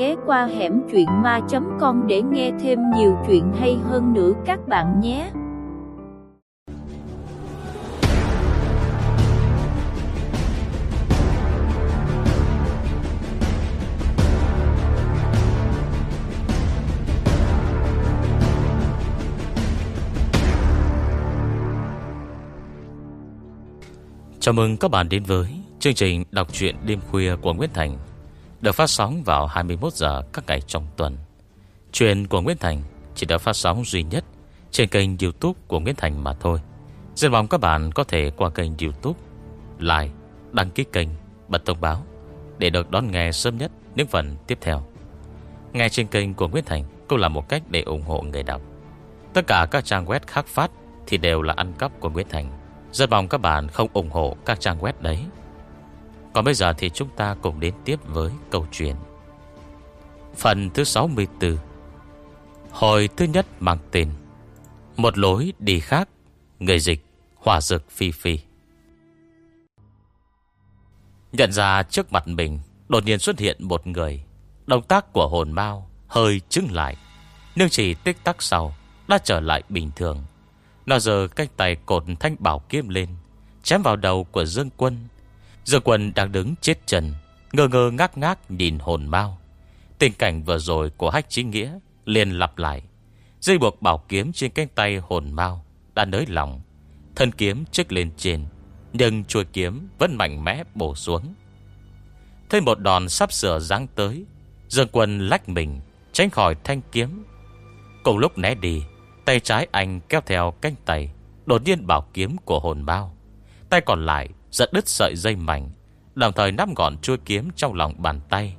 ghé qua hẻm chuyện ma.com để nghe thêm nhiều chuyện hay hơn nữa các bạn nhé. Chào mừng các bạn đến với chương trình đọc truyện đêm khuya của Nguyễn Thành được phát sóng vào 21 giờ các ngày trong tuần. Chuyện của Nguyễn Thành chỉ được phát sóng duy nhất trên kênh youtube của Nguyễn Thành mà thôi. Rất mong các bạn có thể qua kênh youtube, like, đăng ký kênh, bật thông báo để được đón nghe sớm nhất những phần tiếp theo. Nghe trên kênh của Nguyễn Thành cũng là một cách để ủng hộ người đọc. Tất cả các trang web khác phát thì đều là ăn cắp của Nguyễn Thành. Rất mong các bạn không ủng hộ các trang web đấy. Còn bây giờ thì chúng ta cùng đến tiếp với câu chuyện. Phần thứ 64 Hồi thứ nhất mang tên Một lối đi khác Người dịch Hòa dược phi phi. Nhận ra trước mặt mình Đột nhiên xuất hiện một người. Động tác của hồn mau Hơi trứng lại, Nhưng chỉ tích tắc sau Đã trở lại bình thường. Nó giờ cách tay cột thanh bảo kiếm lên, Chém vào đầu của Dương Quân Dương Quân đang đứng chết chân, Ngơ ngơ ngác ngác nhìn hồn mau. Tình cảnh vừa rồi của hách chính nghĩa liền lặp lại. Dây buộc bảo kiếm trên cánh tay hồn mau Đã nới lỏng. Thân kiếm trích lên trên, Nhưng chuôi kiếm vẫn mạnh mẽ bổ xuống. Thêm một đòn sắp sửa giáng tới Dương quân lách mình, Tránh khỏi thanh kiếm. Cùng lúc né đi, Tay trái anh kéo theo cánh tay, Đột nhiên bảo kiếm của hồn bao Tay còn lại Giật đứt sợi dây mảnh, Đồng thời nắm gọn chuôi kiếm trong lòng bàn tay.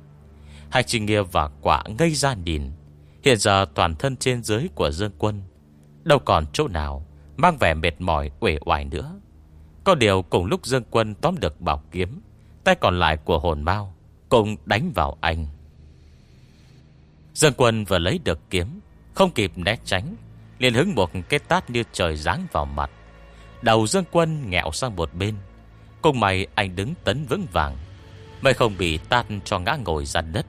Hai trình nghĩa và quả ngây ra nhìn. Hiện giờ toàn thân trên dưới của Dương Quân Đâu còn chỗ nào Mang vẻ mệt mỏi uể oải nữa. Có điều cùng lúc Dương Quân tóm được bảo kiếm, Tay còn lại của hồn mau Cùng đánh vào anh. Dương Quân vừa lấy được kiếm, Không kịp né tránh, liền hứng một cái tát như trời giáng vào mặt. Đầu Dương Quân nghẹo sang một bên Cùng mày anh đứng tấn vững vàng, Mới không bị tát cho ngã ngồi ra đất.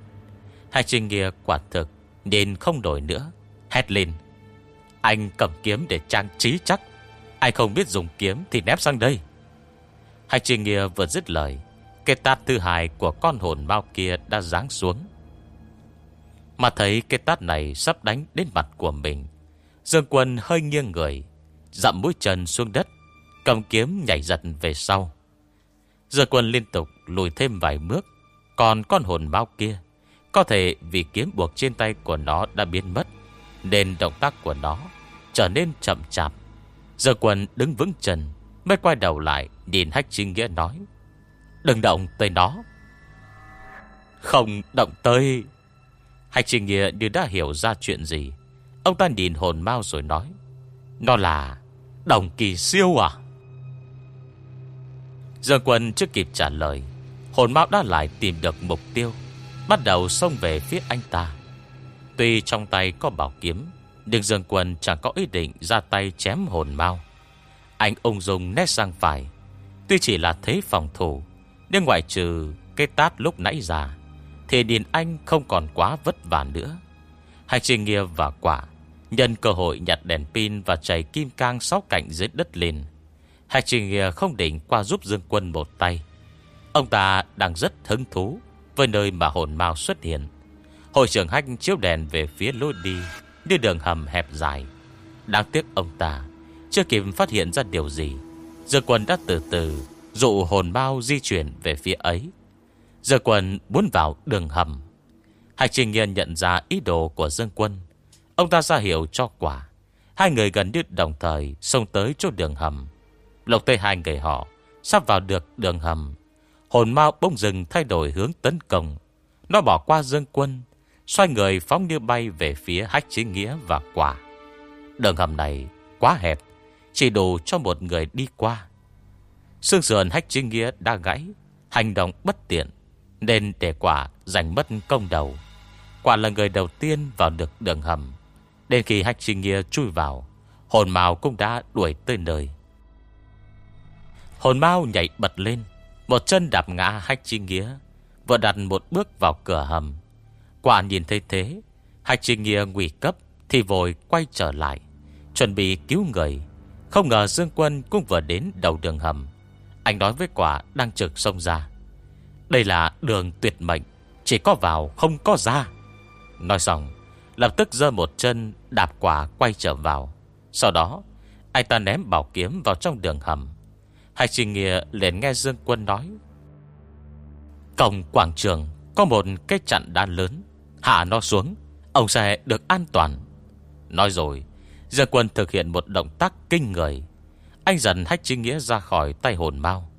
Hai trình nghĩa quả thực Nên không đổi nữa, Hét lên. Anh cầm kiếm để trang trí chắc, ai không biết dùng kiếm thì ném sang đây. Hai trình nghĩa vừa dứt lời, Cái tát thứ hai của con hồn bao kia đã giáng xuống. Mà thấy cái tát này sắp đánh đến mặt của mình, Dương quân hơi nghiêng người Dặm mũi chân xuống đất, Cầm kiếm nhảy giật về sau. Giờ quân liên tục lùi thêm vài bước. Còn con hồn bao kia, Có thể vì kiếm buộc trên tay của nó đã biến mất, Nên động tác của nó Trở nên chậm chạp. Giờ quân đứng vững chân, Mới quay đầu lại Nhìn hách trinh nghĩa nói, Đừng động tới nó. Không động tới. Hách trinh nghĩa như đã hiểu ra chuyện gì. Ông ta nhìn hồn mau rồi nói, Nó là Đồng kỳ siêu à? Dương quân chưa kịp trả lời, Hồn mạo đã lại tìm được mục tiêu, Bắt đầu xông về phía anh ta. Tuy trong tay có bảo kiếm, Nhưng Dương quân chẳng có ý định ra tay chém hồn mau Anh ung dung nét sang phải. Tuy chỉ là thế phòng thủ, Nhưng ngoại trừ cái tát lúc nãy ra, Thì Điền Anh không còn quá vất vả nữa. Hai trình nghiệp và quả, Nhân cơ hội nhặt đèn pin Và chảy kim cang sáu cạnh dưới đất lên Hạch Trình à, không định qua giúp Dương Quân một tay. Ông ta đang rất hứng thú với nơi mà hồn mau xuất hiện. Hội trưởng Hách chiếu đèn về phía lối đi, như đường hầm hẹp dài. Đáng tiếc ông ta chưa kịp phát hiện ra điều gì. Dương Quân đã từ từ dụ hồn mau di chuyển về phía ấy. Dương Quân muốn vào đường hầm. Hạch Trình Nghiên nhận ra ý đồ của Dương Quân. Ông ta ra hiệu cho quả. Hai người gần như đồng thời xông tới chỗ đường hầm. Lộc Tê hai người họ Sắp vào được đường hầm. Hồn mau bông rừng thay đổi hướng tấn công. Nó bỏ qua dương quân, Xoay người phóng như bay về phía hách chính nghĩa và quả. Đường hầm này quá hẹp, Chỉ đủ cho một người đi qua. Sương sườn hách chính nghĩa đã gãy, Hành động bất tiện, Nên để quả giành mất công đầu. Quả là người đầu tiên vào được đường hầm. Đến khi hách chính nghĩa chui vào, Hồn màu cũng đã đuổi tới nơi. Hồn mau nhảy bật lên, Một chân đạp ngã hách chi nghĩa Vừa đặt một bước vào cửa hầm. Quả nhìn thấy thế Hạch chi Nghĩa nguy cấp Thì vội quay trở lại, Chuẩn bị cứu người. Không ngờ Dương Quân cũng vừa đến đầu đường hầm. Anh nói với quả đang trực sông ra. Đây là đường tuyệt mệnh, Chỉ có vào không có ra. Nói xong, Lập tức giơ một chân đạp quả quay trở vào. Sau đó, Anh ta ném bảo kiếm vào trong đường hầm. Hai Trình Nghĩa liền nghe Dương Quân nói. Cổng quảng trường Có một cái chặn đá lớn. Hạ nó xuống, Ông sẽ được an toàn. Nói rồi, Dương Quân thực hiện một động tác kinh người. Anh dần hách chính nghĩa ra khỏi tay hồn mau.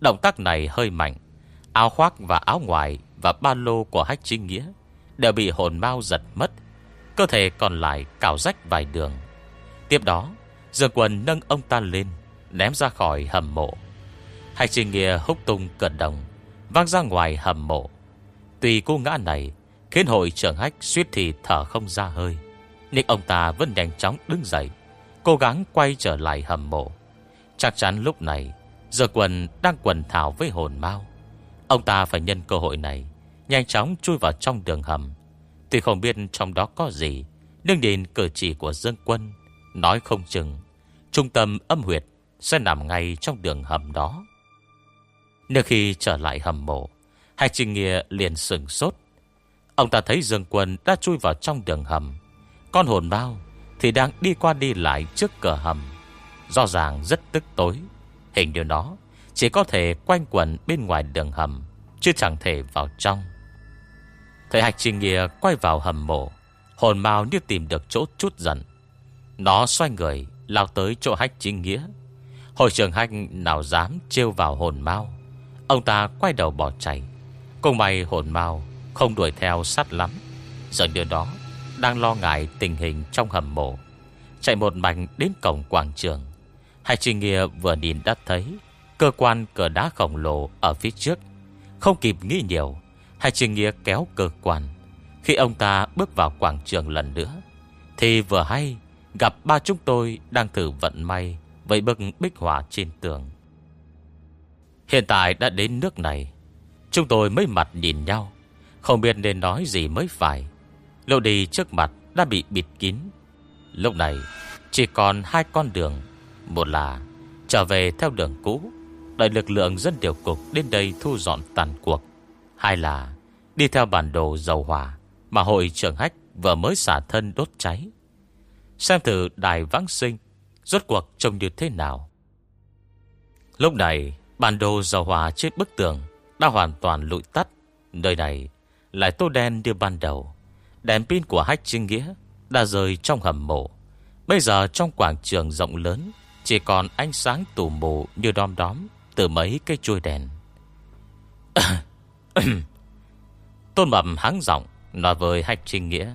Động tác này hơi mạnh. Áo khoác và áo ngoài Và ba lô của hách chính nghĩa Đều bị hồn mau giật mất. Cơ thể còn lại cào rách vài đường. Tiếp đó, Dương Quân nâng ông ta lên. Ném ra khỏi hầm mộ. Hai trình nghĩa húc tung cẩn đồng Vang ra ngoài hầm mộ. Tuy cô ngã này Khiến hội trưởng hách suýt thì thở không ra hơi, Nhưng ông ta vẫn nhanh chóng đứng dậy, Cố gắng quay trở lại hầm mộ. Chắc chắn lúc này, Giờ quần đang quần thảo với hồn mau. Ông ta phải nhân cơ hội này, Nhanh chóng chui vào trong đường hầm. Tuy không biết trong đó có gì, Nhưng nhìn cử chỉ của dân quân, Nói không chừng, Trung tâm âm huyệt sẽ nằm ngay trong đường hầm đó. Nếu khi trở lại hầm mộ, Hai trình nghĩa liền sừng sốt. Ông ta thấy Dương Quân đã chui vào trong đường hầm. Con hồn bao Thì đang đi qua đi lại trước cửa hầm. Rõ ràng rất tức tối. Hình điều nó Chỉ có thể quanh quẩn bên ngoài đường hầm, Chứ chẳng thể vào trong. Thầy Hạch Trình Nghĩa quay vào hầm mộ, Hồn mau như tìm được chỗ chút giận. Nó xoay người, Lao tới chỗ Hạch Trình Nghĩa Hội trưởng Hạch nào dám trêu vào hồn mau Ông ta quay đầu bỏ chạy. Cùng may hồn mau không đuổi theo sát lắm, Giờ điều đó Đang lo ngại tình hình trong hầm mộ. Chạy một mạch đến cổng quảng trường, Hai Trình Nghĩa vừa nhìn đã thấy Cơ quan cờ đá khổng lồ Ở phía trước. Không kịp nghĩ nhiều, Hai Trình Nghĩa kéo cơ quan. Khi ông ta bước vào quảng trường lần nữa, Thì vừa hay Gặp ba chúng tôi đang thử vận may. Với bức bích họa trên tường. Hiện tại đã đến nước này, Chúng tôi mới mặt nhìn nhau, không biết nên nói gì mới phải. Lộ đi trước mặt đã bị bịt kín. Lúc này, Chỉ còn hai con đường, Một là trở về theo đường cũ, Đợi lực lượng dân điều cục Đến đây thu dọn tàn cuộc, Hai là đi theo bản đồ dầu hỏa Mà hội trưởng hách Vừa mới xả thân đốt cháy. Xem thử đài vãng sinh Rốt cuộc trông như thế nào? Lúc này, Bản đồ dầu hòa trên bức tường Đã hoàn toàn lụi tắt. Nơi này lại tô đen như ban đầu. Đèn pin của hách trinh nghĩa Đã rơi trong hầm mộ. Bây giờ trong quảng trường rộng lớn, Chỉ còn ánh sáng tù mù như đom đóm Từ mấy cây chuôi đèn. Tôn Mập hắng giọng Nói với hách trinh nghĩa,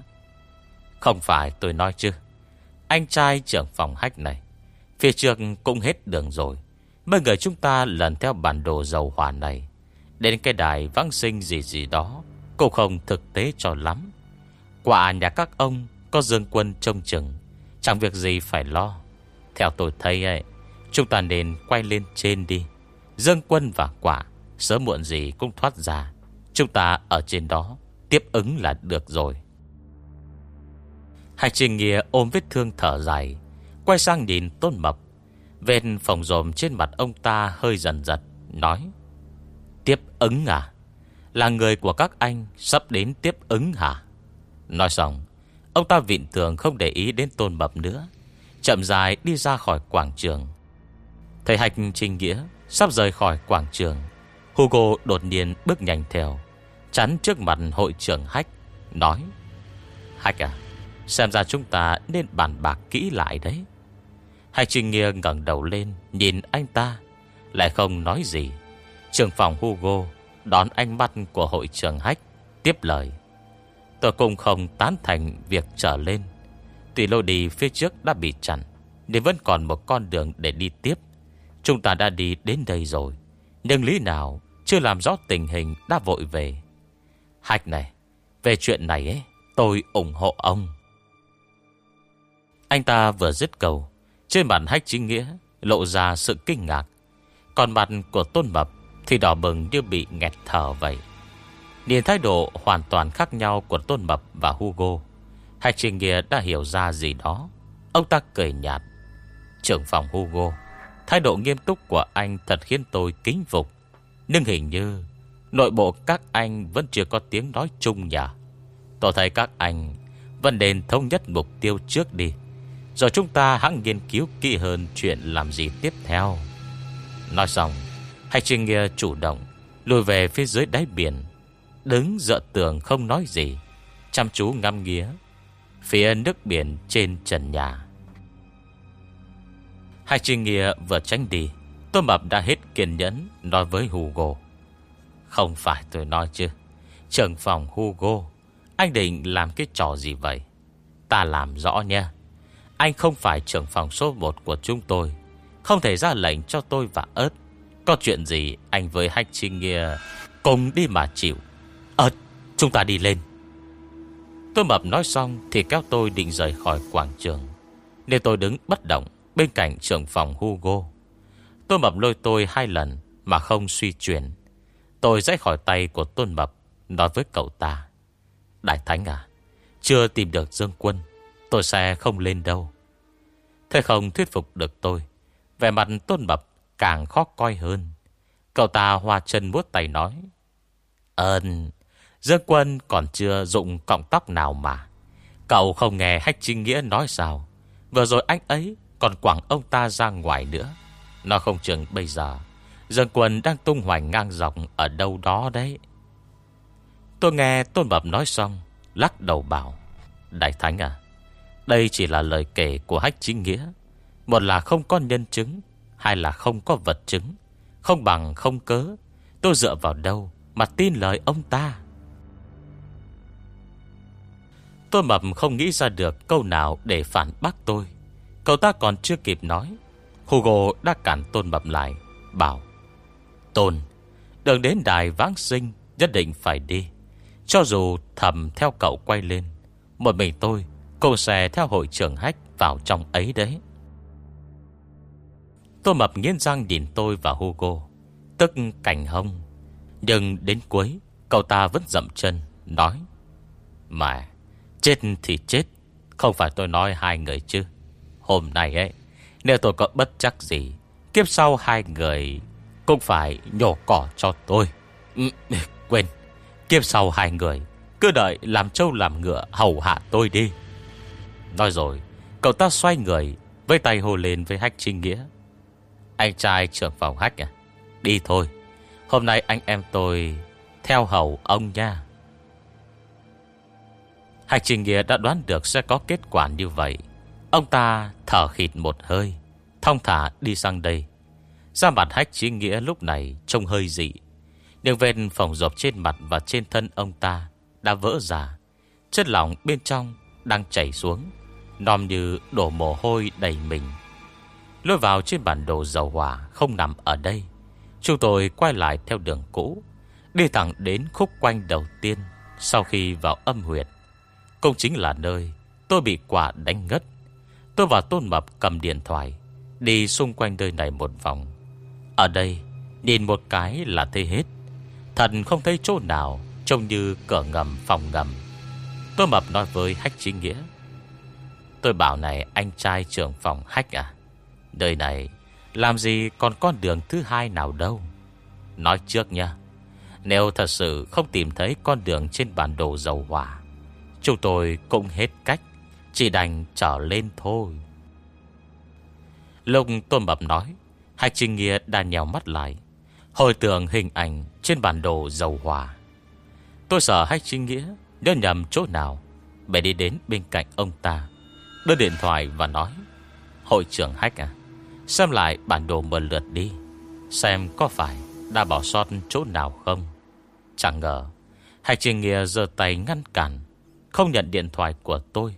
Không phải tôi nói chứ, Anh trai trưởng phòng hách này Phía trước cũng hết đường rồi. Mấy người chúng ta lần theo bản đồ dầu hỏa này. Đến cái đài vãng sinh gì gì đó, cũng không thực tế cho lắm. Quả nhà các ông Có dương quân trông chừng, Chẳng việc gì phải lo. Theo tôi thấy ấy, Chúng ta nên quay lên trên đi. Dương quân và quả, Sớm muộn gì cũng thoát ra. Chúng ta ở trên đó, Tiếp ứng là được rồi. Hải trình nghĩa ôm vết thương thở dài. Quay sang nhìn tôn mập. Vết phòng rồm trên mặt ông ta hơi dần giật, Nói, Tiếp ứng à? Là người của các anh Sắp đến tiếp ứng hả? Nói xong, Ông ta vịn thường không để ý đến tôn mập nữa, Chậm dài đi ra khỏi quảng trường. Thầy Hạch Trình Nghĩa Sắp rời khỏi quảng trường, Hugo đột nhiên bước nhanh theo, Chắn trước mặt hội trưởng Hách, Nói, Hách à Xem ra chúng ta nên bàn bạc kỹ lại đấy. Hai Trinh Nghia ngẩng đầu lên, Nhìn anh ta. Lại không nói gì. Trường phòng Hugo Đón ánh mắt của hội trưởng Hách, Tiếp lời. Tôi cũng không tán thành việc trở lên. Tuy lối đi phía trước đã bị chặn Nên vẫn còn một con đường để đi tiếp. Chúng ta đã đi đến đây rồi, Nhưng lý nào Chưa làm rõ tình hình đã vội về. Hách này, Về chuyện này ấy, Tôi ủng hộ ông. Anh ta vừa dứt cầu trên mặt hách chính nghĩa Lộ ra sự kinh ngạc. Còn mặt của tôn mập thì đỏ bừng như bị nghẹt thở vậy. Nhìn thái độ hoàn toàn khác nhau của Tôn Mập và Hugo Hách chính Nghĩa đã hiểu ra gì đó. Ông ta cười nhạt. Trưởng phòng Hugo, Thái độ nghiêm túc của anh thật khiến tôi kính phục. Nhưng hình như Nội bộ các anh vẫn chưa có tiếng nói chung nhỉ. Tôi thấy các anh Vẫn nên thống nhất mục tiêu trước đi. Rồi chúng ta hãng nghiên cứu kỹ hơn Chuyện làm gì tiếp theo. Nói xong, hai Trình Nghĩa chủ động, Lùi về phía dưới đáy biển, Đứng dựa tường không nói gì, Chăm chú ngắm nghía Phía nước biển trên trần nhà. Hai trình Nghĩa vừa tránh đi Tôi Mập đã hết kiên nhẫn Nói với Hugo. Không phải tôi nói chứ, Trưởng phòng Hugo, Anh định làm cái trò gì vậy? Ta làm rõ nha. Anh không phải trưởng phòng số 1 của chúng tôi. Không thể ra lệnh cho tôi và ớt. Có chuyện gì anh với Hách Trinh Nghia Cùng đi mà chịu? Ơt chúng ta đi lên. Tôi mập nói xong Thì kéo tôi định rời khỏi quảng trường. Nên tôi đứng bất động Bên cạnh trưởng phòng Hugo. Tôi mập lôi tôi hai lần Mà không suy chuyển. Tôi rách khỏi tay của Tôn Mập Nói với cậu ta. Đại Thánh à Chưa tìm được Dương Quân. Tôi sẽ không lên đâu. Thế không thuyết phục được tôi. Về mặt Tôn Mập càng khó coi hơn. Cậu ta hoa chân vuốt tay nói Ơn Dương Quân còn chưa dụng cọng tóc nào mà. Cậu không nghe Hách Trinh Nghĩa nói sao? Vừa rồi anh ấy còn quảng ông ta ra ngoài nữa. Nó không chừng bây giờ, Dương Quân đang tung hoành ngang dọc Ở đâu đó đấy. Tôi nghe Tôn Bập nói xong, Lắc đầu bảo, Đại Thánh à đây chỉ là lời kể của Hách Chính Nghĩa Một là không có nhân chứng Hai là không có vật chứng Không bằng không cớ Tôi dựa vào đâu mà tin lời ông ta Tôi Mập không nghĩ ra được câu nào để phản bác tôi. Cậu ta còn chưa kịp nói. Hugo đã cản Tôn Mập lại, bảo. Tôn, đường đến đài vãng sinh nhất định phải đi. Cho dù thầm theo cậu quay lên, một mình tôi cô sẽ theo hội trưởng hách vào trong ấy đấy. Tô Mập nghiến răng nhìn tôi và Hugo, tức cảnh hông. Nhưng đến cuối, cậu ta vẫn dậm chân, nói. Mà, Chết thì chết Không phải tôi nói hai người chứ Hôm nay ấy Nếu tôi có bất chắc gì Kiếp sau hai người Cũng phải nhổ cỏ cho tôi ừ, Quên Kiếp sau hai người Cứ đợi làm trâu làm ngựa hầu hạ tôi đi Nói rồi Cậu ta xoay người Với tay hồ lên với Hách Trinh Nghĩa Anh trai trưởng phòng Hách à Đi thôi Hôm nay anh em tôi Theo hầu ông nha Hạch Trình Nghĩa đã đoán được sẽ có kết quả như vậy. Ông ta thở khịt một hơi, thông thả đi sang đây. Ra mặt Hách Trình Nghĩa lúc này trông hơi dị. Nhưng vết phòng rộp trên mặt và trên thân ông ta đã vỡ ra. Chất lỏng bên trong đang chảy xuống, nòm như đổ mồ hôi đầy mình. Lôi vào trên bản đồ dầu hỏa không nằm ở đây. Chúng tôi quay lại theo đường cũ, đi thẳng đến khúc quanh đầu tiên sau khi vào âm huyệt. Cũng chính là nơi tôi bị quả đánh ngất. Tôi và Tôn Mập cầm điện thoại, đi xung quanh nơi này một vòng. Ở đây, nhìn một cái là thấy hết. Thần không thấy chỗ nào trông như cửa ngầm phòng ngầm. Tôi Mập nói với Hách Chính Nghĩa. Tôi bảo này, anh trai trưởng phòng Hách à. đời này, làm gì còn con đường thứ hai nào đâu. Nói trước nha. Nếu thật sự không tìm thấy con đường trên bản đồ dầu hỏa, Chúng tôi cũng hết cách, Chỉ đành trở lên thôi Lúc Tôn Mập nói Hạch Trình Nghĩa đã nhèo mắt lại, Hồi tưởng hình ảnh Trên bản đồ dầu hỏa Tôi sợ Hạch Trình Nghĩa Nhớ nhầm chỗ nào Bè đi đến bên cạnh ông ta Đưa điện thoại và nói, Hội trưởng Hách à Xem lại bản đồ một lượt đi, Xem có phải đã bỏ sót chỗ nào không. Chẳng ngờ Hạch Trình Nghĩa giơ tay ngăn cản, không nhận điện thoại của tôi,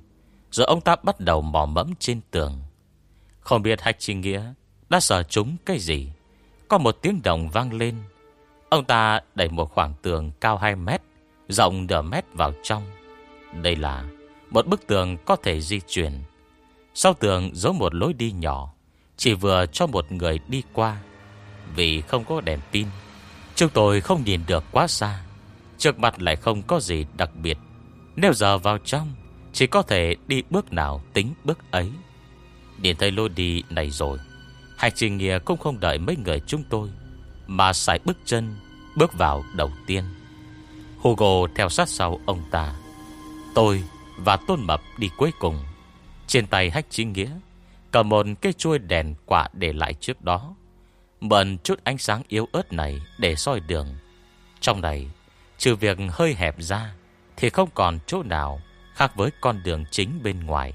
Rồi ông ta bắt đầu mò mẫm trên tường. Không biết Hách Trình Nghĩa Đã sợ chúng cái gì, Có một tiếng động vang lên. Ông ta đẩy một khoảng tường cao 2 mét, Rộng nửa mét vào trong. Đây là một bức tường có thể di chuyển. Sau tường giấu một lối đi nhỏ, Chỉ vừa cho một người đi qua. Vì không có đèn pin, Chúng tôi không nhìn được quá xa. Trước mặt lại không có gì đặc biệt. Nếu giờ vào trong, Chỉ có thể đi bước nào tính bước ấy. Nhìn thấy lối đi này rồi Hành trình nghĩa cũng không đợi mấy người chúng tôi, Mà xài bước chân, Bước vào đầu tiên. Hugo theo sát sau ông ta. Tôi và Tôn Mập đi cuối cùng. Trên tay hách Chí nghĩa Cầm một cây chuôi đèn quả để lại trước đó. Mượn chút ánh sáng yếu ớt này Để soi đường. Trong này, Trừ việc hơi hẹp ra, Thì không còn chỗ nào Khác với con đường chính bên ngoài.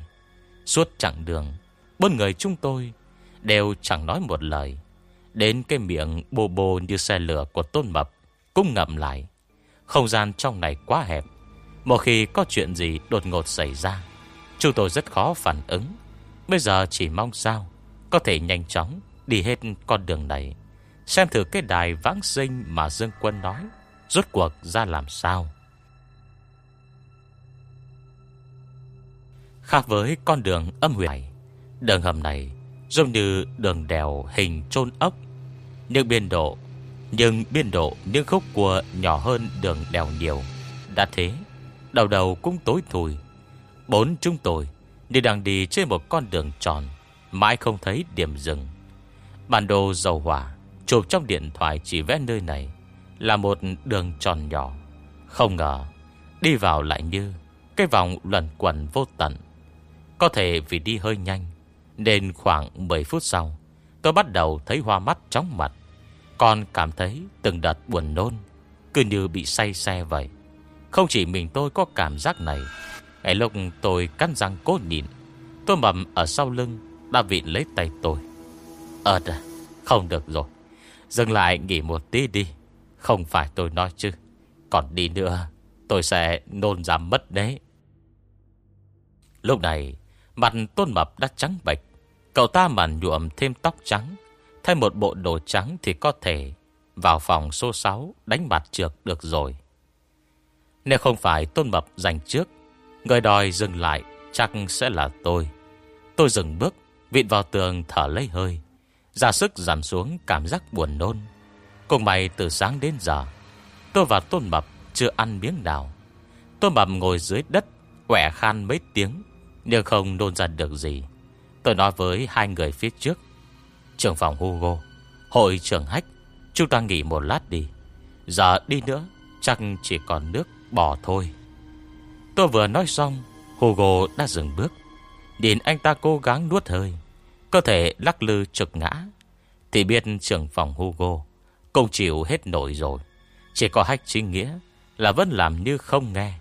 Suốt chặng đường, Bốn người chúng tôi Đều chẳng nói một lời. Đến cái miệng bô bô như xe lửa của Tôn Mập Cũng ngậm lại. Không gian trong này quá hẹp một khi có chuyện gì đột ngột xảy ra, Chúng tôi rất khó phản ứng. Bây giờ chỉ mong sao Có thể nhanh chóng đi hết con đường này, Xem thử cái đài vãng sinh mà Dương Quân nói, Rốt cuộc ra làm sao. Khác với con đường âm huyền Đường hầm này Giống như đường đèo hình trôn ốc, Nhưng biên độ, Nhưng biên độ, những khúc cua nhỏ hơn đường đèo nhiều. Đã thế Đầu đầu cũng tối thùi Bốn chúng tôi Như đang đi trên một con đường tròn, Mãi không thấy điểm dừng. Bản đồ dầu hỏa Chụp trong điện thoại chỉ vẽ nơi này Là một đường tròn nhỏ. Không ngờ, Đi vào lại như Cái vòng luẩn quẩn vô tận. Có thể vì đi hơi nhanh, Nên khoảng 10 phút sau, Tôi bắt đầu thấy hoa mắt chóng mặt. Còn cảm thấy từng đợt buồn nôn, Cứ như bị say xe vậy. Không chỉ mình tôi có cảm giác này, ngày lúc tôi cắn răng cố nhịn Tôi mầm ở sau lưng, Đã vịn lấy tay tôi. Ờ không được rồi. Dừng lại nghỉ một tí đi. Không phải tôi nói chứ. Còn đi nữa, Tôi sẽ nôn ra mất đấy. Lúc này, Mặt tôn mập đã trắng bệch. Cậu ta mà nhuộm thêm tóc trắng, Thay một bộ đồ trắng thì có thể Vào phòng số 6 Đánh mặt trượt được rồi. Nếu không phải tôn mập giành trước, Người đòi dừng lại Chắc sẽ là tôi. Tôi dừng bước, Vịn vào tường thở lấy hơi. Ra sức giảm xuống cảm giác buồn nôn. Cùng mày từ sáng đến giờ, Tôi và Tôn Mập chưa ăn miếng nào. Tôn Mập ngồi dưới đất, Quẻ khan mấy tiếng, Nhưng không nôn ra được gì. Tôi nói với hai người phía trước. Trưởng phòng Hugo, Hội trưởng Hách, Chúng ta nghỉ một lát đi. Giờ đi nữa, Chắc chỉ còn nước bỏ thôi. Tôi vừa nói xong, Hugo đã dừng bước. Nhìn anh ta cố gắng nuốt hơi, Cơ thể lắc lư trực ngã. Thì biết trưởng phòng Hugo Cũng chịu hết nổi rồi, Chỉ có hách chính nghĩa Là vẫn làm như không nghe.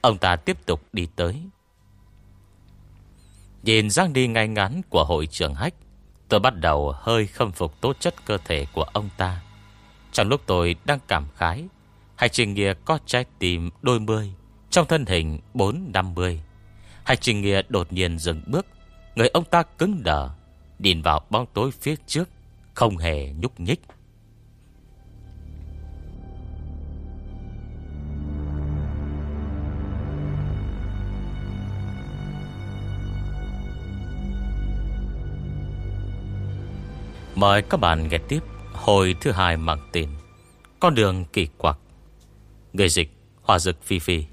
Ông ta tiếp tục đi tới. Nhìn dáng đi ngay ngắn của hội trưởng hách, Tôi bắt đầu hơi khâm phục tố chất cơ thể của ông ta. Trong lúc tôi đang cảm khái Hải trình nghĩa có trái tim đôi mươi, Trong thân hình bốn năm mươi. Hải trình nghĩa đột nhiên dừng bước, Người ông ta cứng đờ, Nhìn vào bóng tối phía trước, Không hề nhúc nhích. Mời các bạn nghe tiếp Hồi thứ hai mang tên Con đường kỳ quặc. Người dịch Hòa dực Phi Phi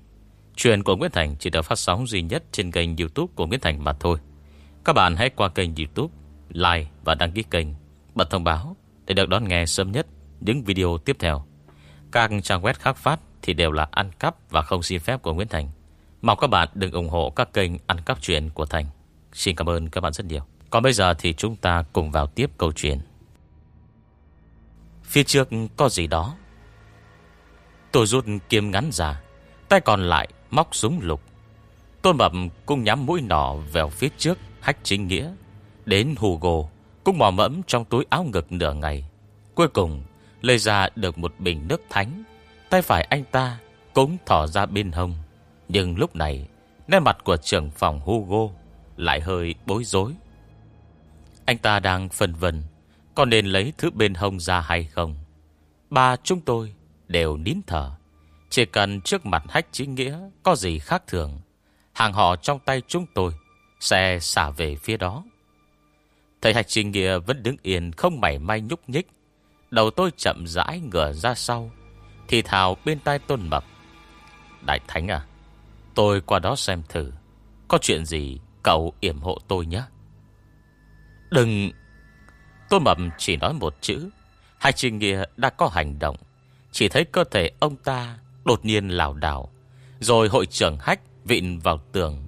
Chuyện của Nguyễn Thành chỉ được phát sóng duy nhất Trên kênh youtube của Nguyễn Thành mà thôi Các bạn hãy qua kênh youtube like và đăng ký kênh, bật thông báo để được đón nghe sớm nhất những video tiếp theo. Các trang web khác phát thì đều là ăn cắp và không xin phép của Nguyễn Thành. Mong các bạn đừng ủng hộ các kênh ăn cắp chuyện của Thành. Xin cảm ơn các bạn rất nhiều. Còn bây giờ thì chúng ta cùng vào tiếp câu chuyện. Phía trước có gì đó. Tôi rút kiếm ngắn ra, tay còn lại móc súng lục. Tôn Mập cũng nhắm mũi nỏ vào phía trước hách chính nghĩa. Đến Hugo Cũng mò mẫm trong túi áo ngực nửa ngày. Cuối cùng lấy ra được một bình nước thánh. Tay phải anh ta Cũng thỏ ra bên hông. Nhưng lúc này Nét mặt của trưởng phòng Hugo Lại hơi bối rối. Anh ta đang phân vân Có nên lấy thứ bên hông ra hay không? Ba chúng tôi Đều nín thở Chỉ cần trước mặt hách chính nghĩa Có gì khác thường, Hàng họ trong tay chúng tôi Sẽ xả về phía đó Thầy Hạch Trình Nghĩa vẫn đứng yên, không mảy may nhúc nhích. Đầu tôi chậm rãi ngửa ra sau. Thì thào bên tai tôn mập Đại Thánh à Tôi qua đó xem thử, Có chuyện gì cậu yểm hộ tôi nhé Đừng Tôn mập chỉ nói một chữ Hạch trình nghĩa đã có hành động chỉ thấy cơ thể ông ta Đột nhiên lảo đảo, Rồi hội trưởng hách vịn vào tường,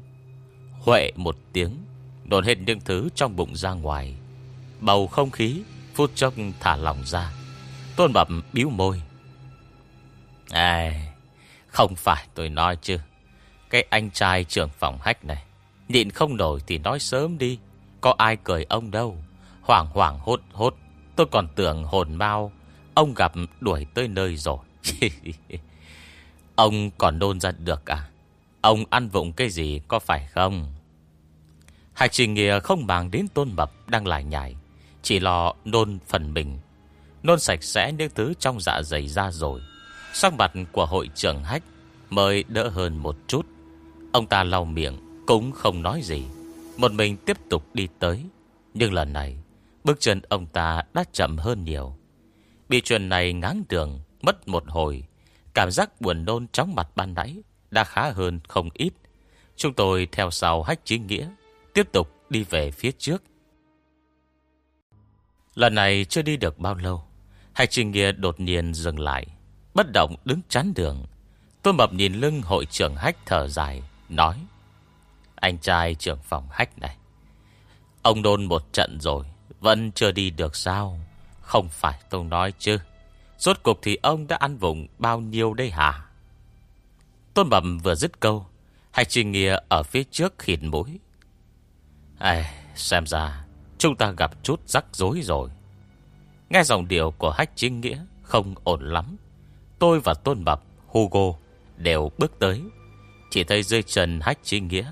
Huệ một tiếng, Đồn hết những thứ trong bụng ra ngoài. Bầu không khí Phút chốc thả lòng ra, Tôn Bập biếu môi. À Không phải tôi nói chứ. Cái anh trai trưởng phòng hách này, Nhịn không nổi thì nói sớm đi. Có ai cười ông đâu? Hoảng hoảng hốt hốt, Tôi còn tưởng hồn mau Ông gặp đuổi tới nơi rồi. Ông còn nôn ra được à? Ông ăn vụng cái gì, có phải không? Hạch trình nghĩa không màng đến tôn mập Đang lại nhảy, Chỉ lo nôn phần mình. Nôn sạch sẽ những thứ trong dạ dày ra rồi. Sắc mặt của hội trưởng hách Mới đỡ hơn một chút. Ông ta lau miệng, Cũng không nói gì. Một mình tiếp tục đi tới. Nhưng lần này, Bước chân ông ta đã chậm hơn nhiều. Bị chuyện này ngáng đường, Mất một hồi. Cảm giác buồn nôn chóng mặt ban nãy, Đã khá hơn không ít. Chúng tôi theo sau hách chính nghĩa, Tiếp tục đi về phía trước. Lần này chưa đi được bao lâu Hạch trình nghĩa đột nhiên dừng lại, Bất động đứng chắn đường. Tôi mập nhìn lưng hội trưởng hách thở dài, Nói, Anh trai trưởng phòng hách này, Ông đôn một trận rồi, Vẫn chưa đi được sao? Không phải tôi nói chứ. Rốt cục thì ông đã ăn vùng bao nhiêu đây hả? Tôn bẩm vừa dứt câu Hạch trình nghĩa ở phía trước khịt mũi. À, Xem ra Chúng ta gặp chút rắc rối rồi. Nghe dòng điệu của hách Trinh nghĩa Không ổn lắm Tôi và Tôn Bập, Hugo Đều bước tới. Chỉ thấy dưới chân hách Trinh nghĩa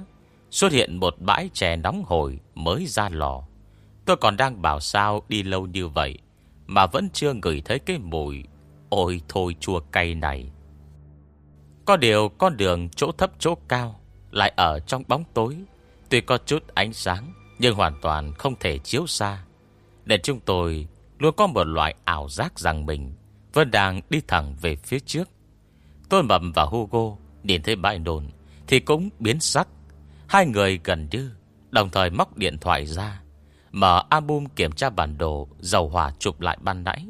Xuất hiện một bãi chè nóng hổi Mới ra lò. Tôi còn đang bảo sao đi lâu như vậy mà vẫn chưa ngửi thấy cái mùi. Ôi thôi chua cay này. Có điều con đường chỗ thấp chỗ cao Lại ở trong bóng tối. Tuy có chút ánh sáng Nhưng hoàn toàn không thể chiếu xa. Nên chúng tôi luôn có một loại ảo giác rằng mình vẫn đang đi thẳng về phía trước. Tôi mầm và Hugo nhìn thấy bãi đồn thì cũng biến sắc. Hai người gần như đồng thời móc điện thoại ra, mở album kiểm tra bản đồ dầu hỏa chụp lại ban nãy.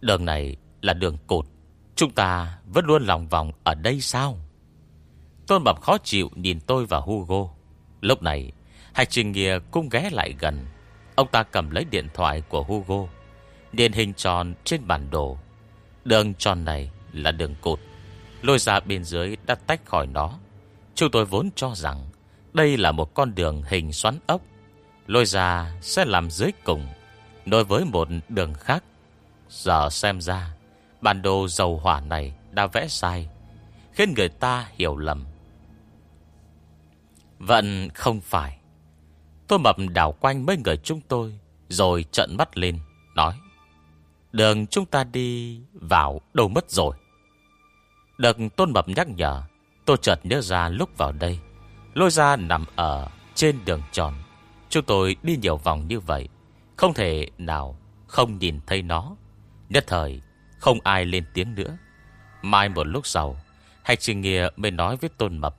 Đường này là đường cột, chúng ta vẫn luôn lòng vòng ở đây sao? Tôn Bập khó chịu nhìn tôi và Hugo. Lúc này, Hạch Trình Nghìa cũng ghé lại gần. Ông ta cầm lấy điện thoại của Hugo Điền hình tròn trên bản đồ Đường tròn này là đường cột Lôi ra bên dưới đã tách khỏi nó Chúng tôi vốn cho rằng Đây là một con đường hình xoắn ốc Lôi ra sẽ làm dưới cùng Đối với một đường khác. Giờ xem ra, Bản đồ dầu hỏa này đã vẽ sai, Khiến người ta hiểu lầm. Vẫn không phải. Tôi mập đảo quanh mấy người chúng tôi, Rồi trận mắt lên, Nói, Đường chúng ta đi vào đâu mất rồi? Được tôn mập nhắc nhở, Tôi chợt nhớ ra lúc vào đây, Lôi ra nằm ở trên đường tròn. Chúng tôi đi nhiều vòng như vậy, Không thể nào không nhìn thấy nó. Nhất thời, Không ai lên tiếng nữa. Mai một lúc sau, Hạch trình nghĩa mới nói với tôn mập,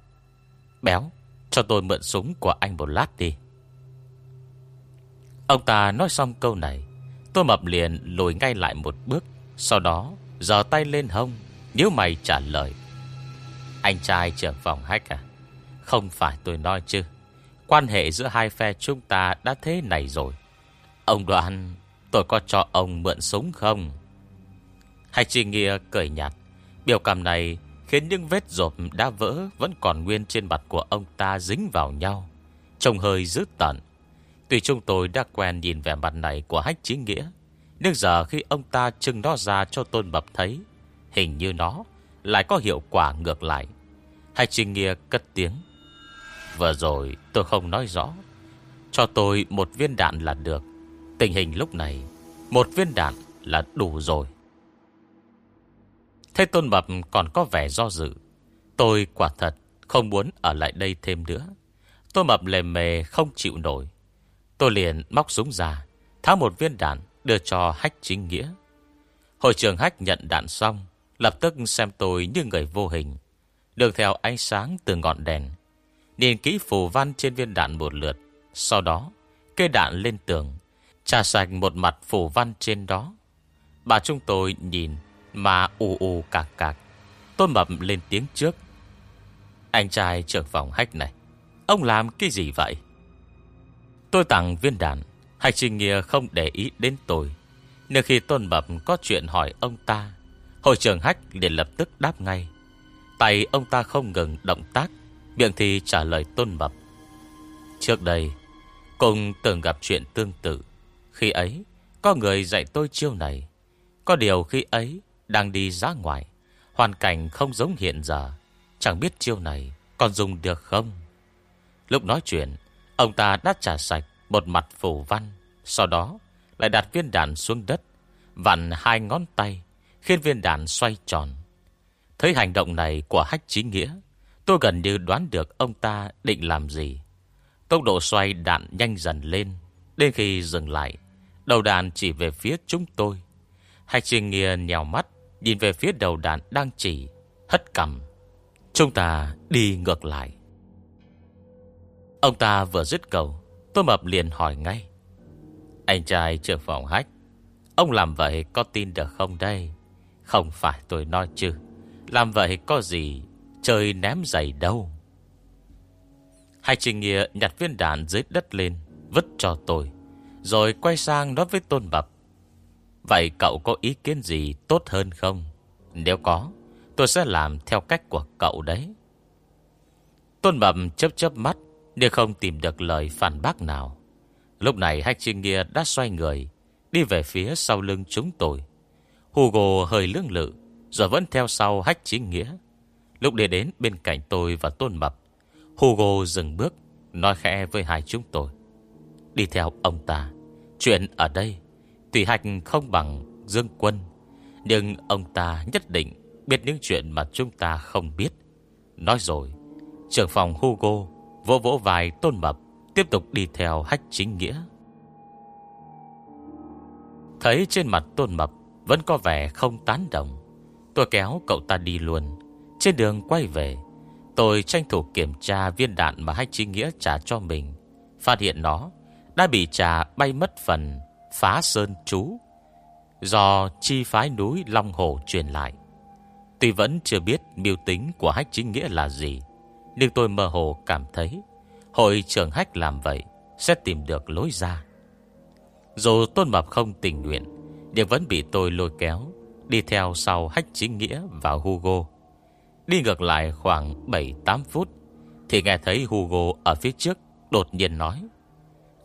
Béo, Cho tôi mượn súng của anh một lát đi. Ông ta nói xong câu này Tôi mập liền lùi ngay lại một bước, Sau đó giơ tay lên hông Nếu mày trả lời, Anh trai trưởng phòng hách à Không phải tôi nói chứ. Quan hệ giữa hai phe chúng ta đã thế này rồi. Ông đoán Tôi có cho ông mượn súng không? Hạch trì nghĩa cười nhạt. Biểu cảm này Khiến những vết rộp đã vỡ Vẫn còn nguyên trên mặt của ông ta dính vào nhau, Trông hơi dữ tận Tuy chúng tôi đã quen nhìn vẻ mặt này của hách chính nghĩa, Nhưng giờ khi ông ta trưng nó ra cho tôn bập thấy, Hình như nó lại có hiệu quả ngược lại. Hách chính nghĩa cất tiếng. Vừa rồi tôi không nói rõ. Cho tôi một viên đạn là được. Tình hình lúc này, Một viên đạn là đủ rồi. Thế tôn bập còn có vẻ do dự. Tôi quả thật không muốn ở lại đây thêm nữa. Tôi mập lề mề không chịu nổi. Tôi liền móc súng ra, Tháo một viên đạn đưa cho hách chính nghĩa. Hội trưởng hách nhận đạn xong, Lập tức xem tôi như người vô hình, Được theo ánh sáng từ ngọn đèn. Nhìn kỹ phù văn trên viên đạn một lượt. Sau đó, Cây đạn lên tường, Trà sạch một mặt phù văn trên đó. Bà chúng tôi nhìn Mà ù ù cạc cạc. Tôn Mập lên tiếng trước. Anh trai trưởng phòng hách này, Ông làm cái gì vậy? Tôi tặng viên đạn, Hạch Trình Nghĩa không để ý đến tôi. Nếu khi Tôn Mập có chuyện hỏi ông ta, Hội trưởng Hách liền lập tức đáp ngay. Tay ông ta không ngừng động tác. Miệng thì trả lời Tôn Mập. Trước đây Cùng từng gặp chuyện tương tự. Khi ấy, Có người dạy tôi chiêu này. Có điều khi ấy Đang đi ra ngoài, Hoàn cảnh không giống hiện giờ. Chẳng biết chiêu này còn dùng được không? Lúc nói chuyện, Ông ta đã trả sạch một mặt phủ văn, Sau đó lại đặt viên đạn xuống đất, Vặn hai ngón tay, Khiến viên đạn xoay tròn. Thấy hành động này của hách trí nghĩa Tôi gần như đoán được ông ta định làm gì. Tốc độ xoay đạn nhanh dần lên, Đến khi dừng lại, Đầu đạn chỉ về phía chúng tôi. Hạch trình Nghia nhèo mắt Nhìn về phía đầu đạn đang chỉ, Hất cầm Chúng ta đi ngược lại. Ông ta vừa dứt cầu Tôi mập liền hỏi ngay. Anh trai trưởng phòng hách, Ông làm vậy có tin được không đây? Không phải tôi nói chứ. Làm vậy có gì Chơi ném giày đâu? Hai trình nghĩa nhặt viên đạn dưới đất lên, Vứt cho tôi, Rồi quay sang nói với tôn bập. Vậy cậu có ý kiến gì tốt hơn không? Nếu có, Tôi sẽ làm theo cách của cậu đấy. Tôn bập chớp chớp mắt, Nhưng không tìm được lời phản bác nào. Lúc này Hách Trinh Nghĩa đã xoay người, Đi về phía sau lưng chúng tôi. Hugo hơi lương lự, Rồi vẫn theo sau Hách Chính Nghĩa Lúc đi đến bên cạnh tôi và Tôn Mập, Hugo dừng bước, Nói khẽ với hai chúng tôi. Đi theo ông ta, Chuyện ở đây, Tùy hạch không bằng Dương Quân. Nhưng ông ta nhất định Biết những chuyện mà chúng ta không biết. Nói rồi, Trưởng phòng Hugo Vỗ vỗ vài Tôn Mập, Tiếp tục đi theo hách chính nghĩa. Thấy trên mặt Tôn Mập Vẫn có vẻ không tán đồng, Tôi kéo cậu ta đi luôn. Trên đường quay về, Tôi tranh thủ kiểm tra viên đạn Mà hách Trí nghĩa trả cho mình. Phát hiện nó Đã bị trả bay mất phần Phá sơn chú, Do chi phái núi Long Hồ truyền lại. Tuy vẫn chưa biết miêu tính của hách Trí nghĩa là gì, Nhưng tôi mơ hồ cảm thấy Hội trưởng hách làm vậy Sẽ tìm được lối ra. Dù Tôn Mập không tình nguyện, Nhưng vẫn bị tôi lôi kéo Đi theo sau hách chính nghĩa và Hugo. Đi ngược lại khoảng 7-8 phút, Thì nghe thấy Hugo ở phía trước Đột nhiên nói,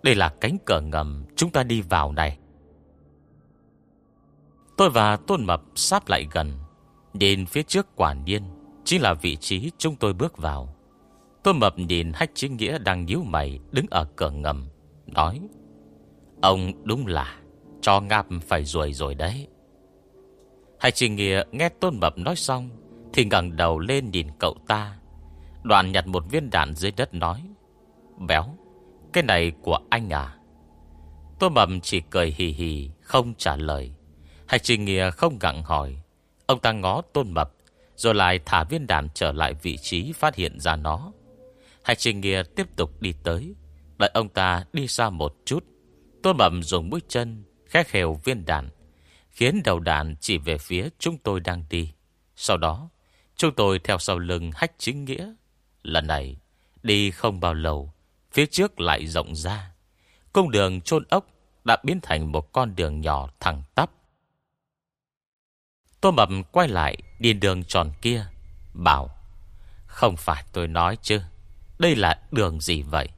Đây là cánh cửa ngầm, Chúng ta đi vào này. Tôi và Tôn Mập sáp lại gần, Nhìn phía trước quả nhiên Chính là vị trí chúng tôi bước vào. Tôi mập nhìn hách chính nghĩa đang nhíu mày Đứng ở cửa ngầm, Nói, Ông đúng là Cho ngạp phải ruồi rồi đấy. Hách chính nghĩa nghe tôn mập nói xong thì ngẩng đầu lên nhìn cậu ta, Đoàn nhặt một viên đạn dưới đất nói, Béo, Cái này của anh à? Tôn mầm chỉ cười hì hì, Không trả lời. Hạch trình nghĩa không gặng hỏi. Ông ta ngó tôn mập, Rồi lại thả viên đạn trở lại vị trí phát hiện ra nó. Hạch trình nghĩa tiếp tục đi tới, Đợi ông ta đi xa một chút. Tôn mập dùng mũi chân Khẽ khều viên đạn, Khiến đầu đạn chỉ về phía chúng tôi đang đi. Sau đó Chúng tôi theo sau lưng hách chính nghĩa. Lần này, Đi không bao lâu, Phía trước lại rộng ra. Cung đường chôn ốc Đã biến thành một con đường nhỏ thẳng tắp. Tô Mập quay lại đi đường tròn kia, Bảo, Không phải tôi nói chứ, Đây là đường gì vậy?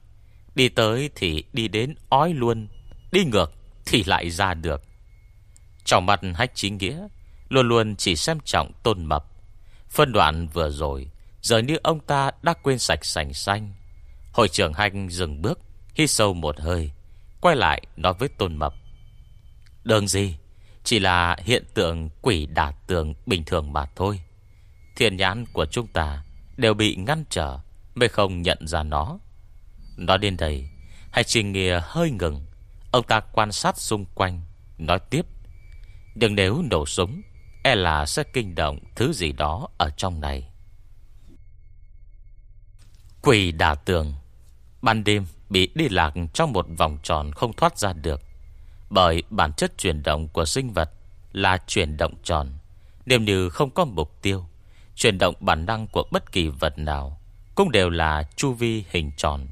Đi tới thì đi đến ói luôn, Đi ngược thì lại ra được. Trong mặt hách chính nghĩa, Luôn luôn chỉ xem trọng tôn mập. Phân đoạn vừa rồi, Giờ như ông ta đã quên sạch sành xanh. Hội trưởng hanh dừng bước, Hít sâu một hơi, Quay lại nói với tôn mập. Đường gì? Chỉ là hiện tượng quỷ đả tường bình thường mà thôi. Thiền nhãn của chúng ta Đều bị ngăn trở, Mới không nhận ra nó. Nói đến đây Hành trình nghĩa hơi ngừng. Ông ta quan sát xung quanh, Nói tiếp. Đừng nếu nổ súng E là sẽ kinh động thứ gì đó ở trong này. Quỷ đà tường. Ban đêm bị đi lạc trong một vòng tròn không thoát ra được. Bởi bản chất chuyển động của sinh vật là chuyển động tròn. Nếu như không có mục tiêu, Chuyển động bản năng của bất kỳ vật nào Cũng đều là chu vi hình tròn.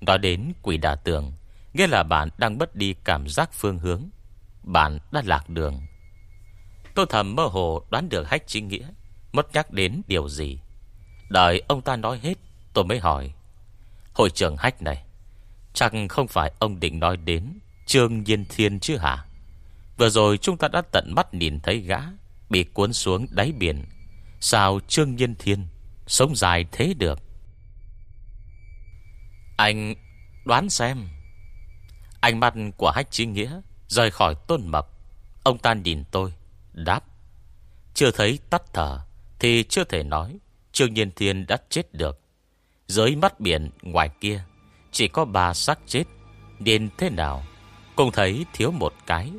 Nói đến quỷ đà tường, Nghĩa là bạn đang mất đi cảm giác phương hướng. Bạn đã lạc đường. Tôi thầm mơ hồ đoán được hách chính nghĩa, Mất nhắc đến điều gì. Đợi ông ta nói hết, Tôi mới hỏi, Hội trưởng hách này, Chắc không phải ông định nói đến Trương Nhiên Thiên chứ hả? Vừa rồi chúng ta đã tận mắt nhìn thấy gã Bị cuốn xuống đáy biển. Sao Trương Nhiên Thiên Sống dài thế được? Anh đoán xem. Ánh mắt của hách chính nghĩa Rời khỏi tôn mập. Ông ta nhìn tôi. Đáp. Chưa thấy tắt thở Thì chưa thể nói, Trương Nhiên Thiên đã chết được. Dưới mắt biển ngoài kia, Chỉ có ba xác chết. Nên thế nào? Cũng thấy thiếu một cái.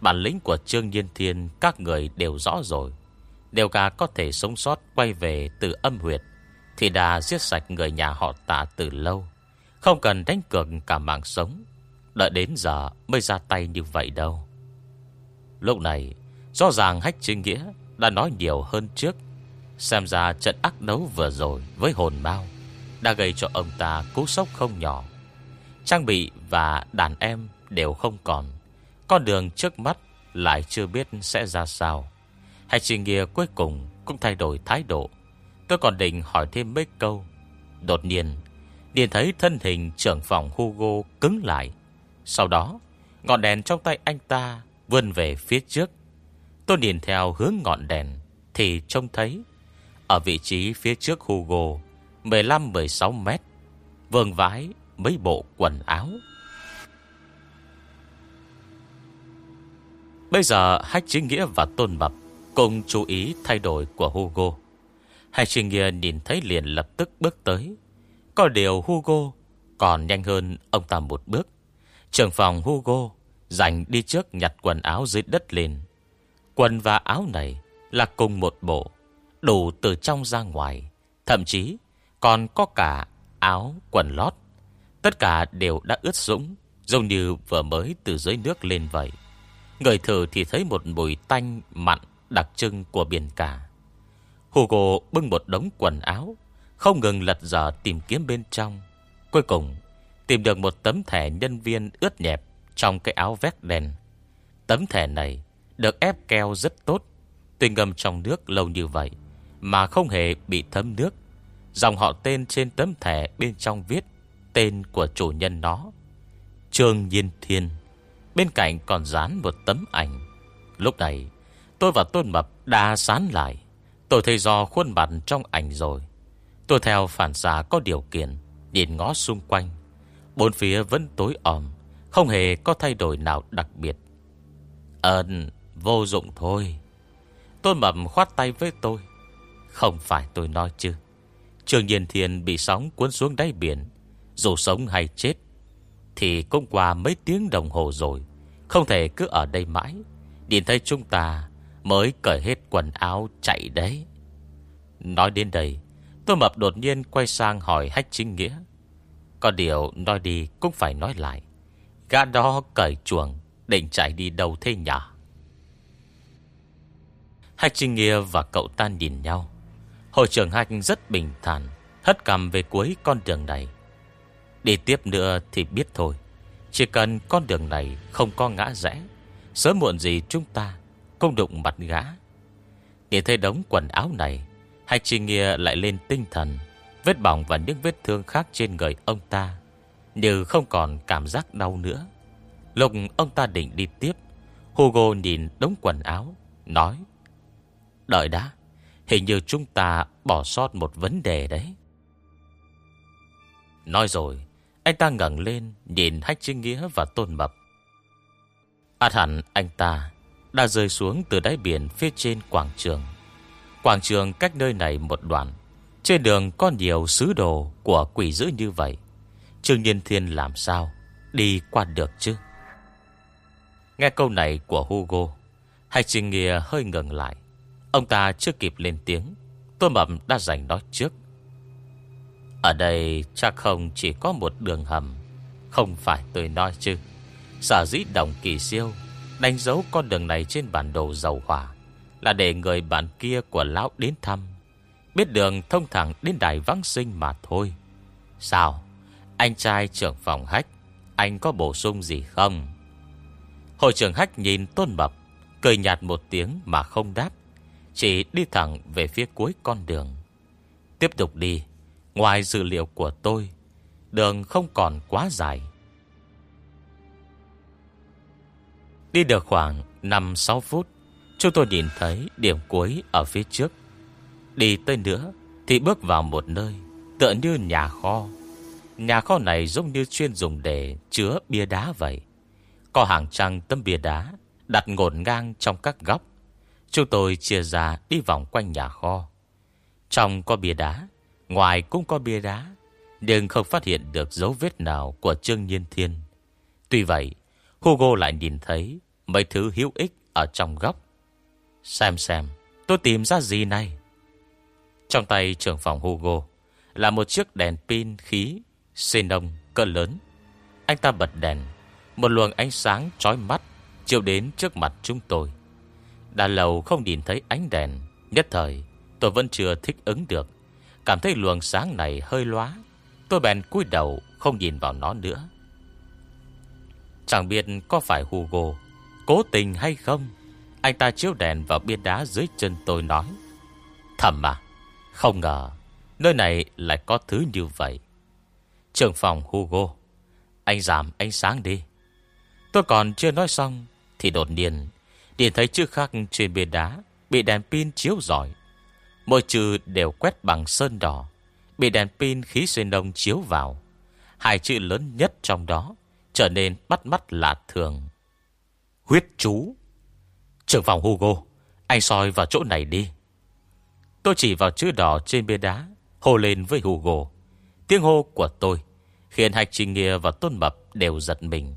Bản lĩnh của Trương Nhiên Thiên Các người đều rõ rồi. Đều cả có thể sống sót Quay về từ âm huyệt, Thì đã giết sạch người nhà họ tạ từ lâu. Không cần đánh cược cả mạng sống. Đợi đến giờ mới ra tay như vậy đâu. Lúc này Rõ ràng Hách Trinh Nghĩa Đã nói nhiều hơn trước. Xem ra trận ác đấu vừa rồi Với hồn bao Đã gây cho ông ta cú sốc không nhỏ. Trang bị và đàn em đều không còn. Con đường trước mắt Lại chưa biết sẽ ra sao. Hách Trinh Nghĩa cuối cùng Cũng thay đổi thái độ. Tôi còn định hỏi thêm mấy câu. Đột nhiên Điền thấy thân hình trưởng phòng Hugo cứng lại. Sau đó, Ngọn đèn trong tay anh ta Vươn về phía trước. Tôi nhìn theo hướng ngọn đèn, Thì trông thấy, Ở vị trí phía trước Hugo 15-16 mét, Vương vái mấy bộ quần áo. Bây giờ, Hách Chính Nghĩa và Tôn Mập Cùng chú ý thay đổi của Hugo. Hách Chính Nghĩa nhìn thấy liền lập tức bước tới. Có điều Hugo Còn nhanh hơn ông ta một bước. Trường phòng Hugo Dành đi trước nhặt quần áo dưới đất lên Quần và áo này là cùng một bộ, đủ từ trong ra ngoài, thậm chí còn có cả áo, quần lót. Tất cả đều đã ướt sũng, giống như vừa mới từ dưới nước lên vậy. Người thử thì thấy một mùi tanh mặn đặc trưng của biển cả. Hugo bưng một đống quần áo, không ngừng lật dở tìm kiếm bên trong. Cuối cùng, tìm được một tấm thẻ nhân viên ướt nhẹp trong cái áo vét đen. Tấm thẻ này được ép keo rất tốt. Tuy ngâm trong nước lâu như vậy, Mà không hề bị thấm nước. Dòng họ tên trên tấm thẻ bên trong viết Tên của chủ nhân nó, Trương Nhiên Thiên. Bên cạnh còn dán một tấm ảnh. Lúc này, Tôi và Tôn Mập đã sán lại. Tôi thấy do khuôn mặt trong ảnh rồi. Tôi theo phản xạ có điều kiện, Nhìn ngó xung quanh. Bốn phía vẫn tối òm, Không hề có thay đổi nào đặc biệt. Ơn Vô dụng thôi. Tôn Mập khoát tay với tôi. Không phải tôi nói chứ. Trường Nhiên Thiên bị sóng cuốn xuống đáy biển. Dù sống hay chết, Thì cũng qua mấy tiếng đồng hồ rồi. Không thể cứ ở đây mãi. Nhìn thấy chúng ta Mới cởi hết quần áo chạy đấy. Nói đến đây Tôi Mập đột nhiên quay sang hỏi Hách Chính Nghĩa. Có điều nói đi cũng phải nói lại. Gã đó cởi chuồng, Định chạy đi đâu thế nhỉ Hạch Trinh Nghia và cậu ta nhìn nhau. Hội trưởng Hạch rất bình thản, Hất cầm về cuối con đường này. Đi tiếp nữa thì biết thôi, Chỉ cần con đường này không có ngã rẽ, Sớm muộn gì chúng ta Không đụng mặt gã Nhìn thấy đống quần áo này Hạch Trinh Nghia lại lên tinh thần, Vết bỏng và những vết thương khác trên người ông ta, Như không còn cảm giác đau nữa. Lục ông ta định đi tiếp, Hugo nhìn đống quần áo, Nói Đợi đã, Hình như chúng ta bỏ sót một vấn đề đấy. Nói rồi, Anh ta ngẩng lên Nhìn Hách Trinh Nghĩa và Tôn Mập. Át hẳn anh ta Đã rơi xuống từ đáy biển Phía trên quảng trường. Quảng trường cách nơi này một đoạn, Trên đường có nhiều sứ đồ Của quỷ dữ như vậy. Trương Nhiên Thiên làm sao Đi qua được chứ? Nghe câu này của Hugo Hai trình nghĩa hơi ngừng lại. Ông ta chưa kịp lên tiếng. Tôi mập đã giành nói trước. Ở đây chắc không chỉ có một đường hầm. Không phải tôi nói chứ. Sở dĩ đồng kỳ siêu Đánh dấu con đường này trên bản đồ dầu hỏa Là để người bạn kia của lão đến thăm. Biết đường thông thẳng đến đài vắng sinh mà thôi. Sao? Anh trai trưởng phòng hách, Anh có bổ sung gì không? Hội trưởng hách nhìn tôn mập, Cười nhạt một tiếng mà không đáp. Chỉ đi thẳng về phía cuối con đường. Tiếp tục đi, Ngoài dữ liệu của tôi, Đường không còn quá dài. Đi được khoảng 5-6 phút, Chúng tôi nhìn thấy điểm cuối ở phía trước. Đi tới nữa Thì bước vào một nơi Tựa như nhà kho. Nhà kho này giống như chuyên dùng để chứa bia đá vậy. Có hàng trăm tấm bia đá Đặt ngổn ngang trong các góc. Chúng tôi chia ra đi vòng quanh nhà kho. Trong có bia đá, Ngoài cũng có bia đá, Nhưng không phát hiện được dấu vết nào Của Trương Nhiên Thiên. Tuy vậy, Hugo lại nhìn thấy Mấy thứ hữu ích ở trong góc. Xem xem, Tôi tìm ra gì này? Trong tay trưởng phòng Hugo Là một chiếc đèn pin khí Xenon cỡ lớn. Anh ta bật đèn, Một luồng ánh sáng chói mắt chiếu đến trước mặt chúng tôi. Đã lâu không nhìn thấy ánh đèn. Nhất thời, tôi vẫn chưa thích ứng được. Cảm thấy luồng sáng này hơi lóa. Tôi bèn cúi đầu, Không nhìn vào nó nữa. Chẳng biết có phải Hugo Cố tình hay không? Anh ta chiếu đèn vào bia đá dưới chân tôi nói. Thầm à Không ngờ Nơi này lại có thứ như vậy. Trường phòng Hugo, Anh giảm ánh sáng đi. Tôi còn chưa nói xong Thì đột nhiên Nhìn thấy chữ khắc trên bia đá Bị đèn pin chiếu giỏi, Mỗi chữ đều quét bằng sơn đỏ Bị đèn pin khí xuyên đông chiếu vào. Hai chữ lớn nhất trong đó Trở nên bắt mắt lạ thường. Huyết chú. Trưởng phòng Hugo Anh soi vào chỗ này đi. Tôi chỉ vào chữ đỏ trên bia đá Hô lên với Hugo. Tiếng hô của tôi Khiến Hạch Trình Nghia và Tôn Mập đều giật mình.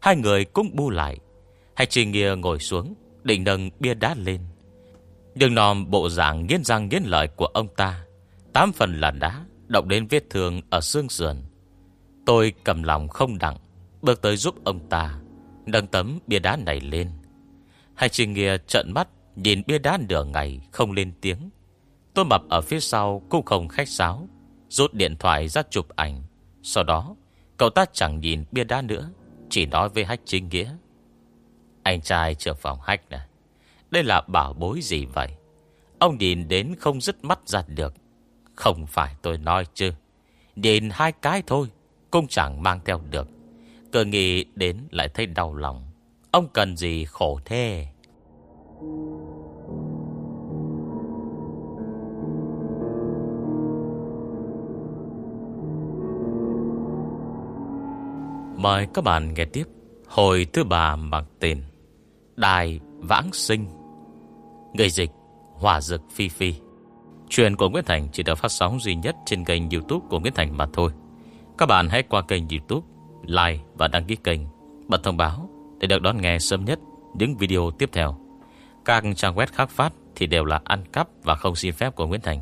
Hai người cũng bu lại. Hạch Trình Nghia ngồi xuống, Định nâng bia đá lên. Nhưng nòm bộ dạng nghiến răng nghiến lợi của ông ta. Tám phần là đá, Động đến vết thương ở xương sườn. Tôi cầm lòng không đặng, Bước tới giúp ông ta, Nâng tấm bia đá này lên. Hai Trình Nghia trận mắt, Nhìn bia đá nửa ngày không lên tiếng. Tôi mập ở phía sau Cũng không khách sáo, Rút điện thoại ra chụp ảnh. Sau đó, cậu ta chẳng nhìn bia đá nữa, Chỉ nói với Hách Trinh Nghĩa anh trai trưởng phòng Hách này, Đây là bảo bối gì vậy? Ông nhìn đến không dứt mắt ra được. Không phải tôi nói chứ. Nhìn hai cái thôi Cũng chẳng mang theo được. Cơ nghĩ đến lại thấy đau lòng. Ông cần gì khổ thế? Mời các bạn nghe tiếp. Hồi thứ ba mặc tên Đài Vãng Sinh Người dịch Hòa Dực Phi Phi Chuyện của Nguyễn Thành chỉ được phát sóng duy nhất trên kênh youtube của Nguyễn Thành mà thôi Các bạn hãy qua kênh youtube like và đăng ký kênh, bật thông báo để được đón nghe sớm nhất những video tiếp theo. Các trang web khác phát thì đều là ăn cắp và không xin phép của Nguyễn Thành.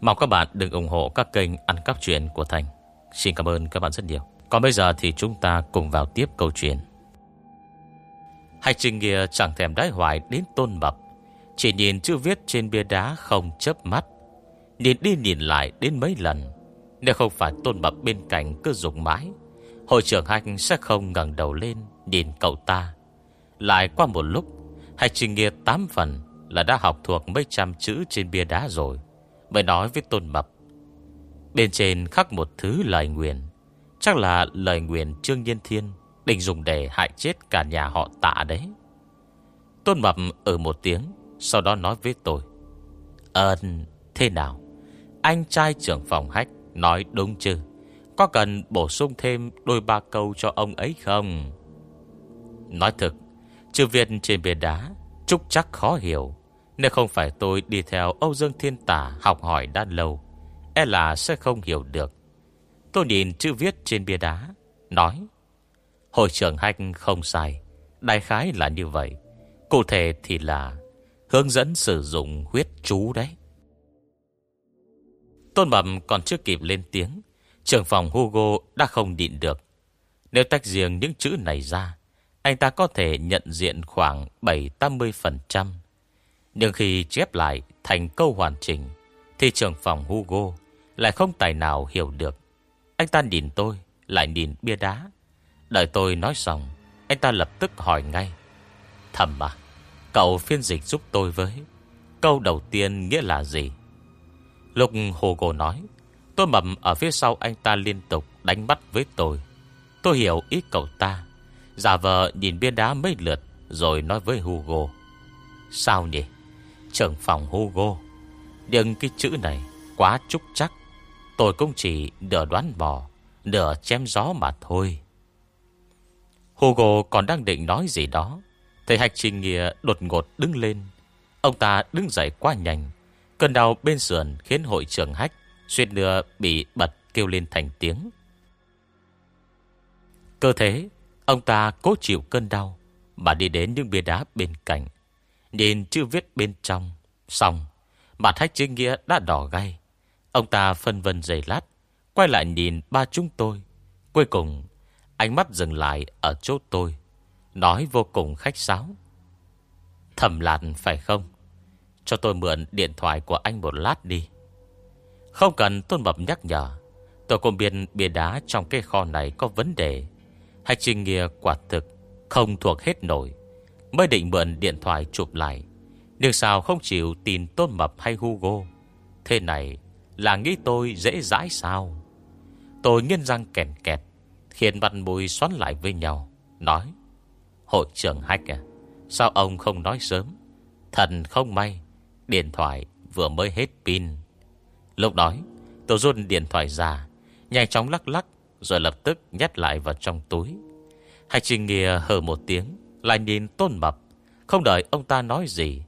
Mong các bạn đừng ủng hộ các kênh ăn cắp chuyện của Thành. Xin cảm ơn các bạn rất nhiều. Còn bây giờ thì chúng ta cùng vào tiếp câu chuyện. Hành trình kia chẳng thèm đái hoài đến tôn mập. Chỉ nhìn chữ viết trên bia đá không chớp mắt. Nhìn đi nhìn lại đến mấy lần. Nếu không phải tôn mập bên cạnh cứ dùng mãi, Hội trưởng Hanh sẽ không ngẩng đầu lên Nhìn cậu ta Lại qua một lúc Hạnh trình nghĩa tám phần Là đã học thuộc mấy trăm chữ trên bia đá rồi, Mới nói với Tôn Mập Bên trên khắc một thứ lời nguyện, Chắc là lời nguyện Trương Nhiên Thiên Định dùng để hại chết cả nhà họ tạ đấy Tôn Mập ở một tiếng Sau đó nói với tôi Ơn thế nào Anh trai trưởng phòng hách Nói đúng chứ có cần bổ sung thêm đôi ba câu cho ông ấy không? Nói thực, chữ Việt trên bia đá, Trúc chắc khó hiểu. Nếu không phải tôi đi theo Âu Dương Thiên Tả học hỏi đã lâu, e là sẽ không hiểu được. Tôi nhìn chữ viết trên bia đá, nói. Hội trưởng Hanh không sai, đại khái là như vậy. Cụ thể thì là Hướng dẫn sử dụng huyết chú đấy. Tôn Bẩm còn chưa kịp lên tiếng Trưởng phòng Hugo đã không định được. Nếu tách riêng những chữ này ra Anh ta có thể nhận diện khoảng 7-80% Nhưng khi chép lại thành câu hoàn chỉnh Thì trưởng phòng Hugo Lại không tài nào hiểu được. Anh ta nhìn tôi Lại nhìn bia đá. Đợi tôi nói xong, Anh ta lập tức hỏi ngay. Thầm à Cậu phiên dịch giúp tôi với. Câu đầu tiên nghĩa là gì? Lục hồ gồ nói, Tôi mầm ở phía sau anh ta liên tục đánh bắt với tôi. Tôi hiểu ý cậu ta. Giả vờ nhìn bia đá mấy lượt, Rồi nói với Hugo, Sao nhỉ? Trưởng phòng Hugo, Nhưng cái chữ này quá trúc chắc. Tôi cũng chỉ nửa đoán bò, Nửa chém gió mà thôi. Hugo còn đang định nói gì đó, Thầy Hạch Trình Nghĩa đột ngột đứng lên. Ông ta đứng dậy quá nhanh, Cơn đau bên sườn khiến hội trưởng Hách Xuyên nửa bị bật kêu lên thành tiếng. Cơ thế, Ông ta cố chịu cơn đau Mà đi đến những bia đá bên cạnh. Nhìn chữ viết bên trong, Xong, Mặt hách chính nghĩa đã đỏ gay Ông ta phân vân dày lát, Quay lại nhìn ba chúng tôi. Cuối cùng Ánh mắt dừng lại ở chỗ tôi, Nói vô cùng khách sáo. Thầm lạn phải không? Cho tôi mượn điện thoại của anh một lát đi. Không cần, Tôn Mập nhắc nhở. Tôi cũng biết bia đá trong cái kho này có vấn đề, hay trình nghĩa quả thực Không thuộc hết nổi. Mới định mượn điện thoại chụp lại. Nhưng sao không chịu tin Tôn Mập hay Hugo? Thế này, Là nghĩ tôi dễ dãi sao? Tôi nghiên răng kèn kẹt. Khiến mặt bùi xoắn lại với nhau, Nói, Hội trưởng Hách à Sao ông không nói sớm? Thần không may, Điện thoại vừa mới hết pin. Lúc đó tôi run điện thoại ra, Nhanh chóng lắc lắc, Rồi lập tức nhét lại vào trong túi. Hạch trình nghe hờ một tiếng, Lại nhìn tôn mập Không đợi ông ta nói gì,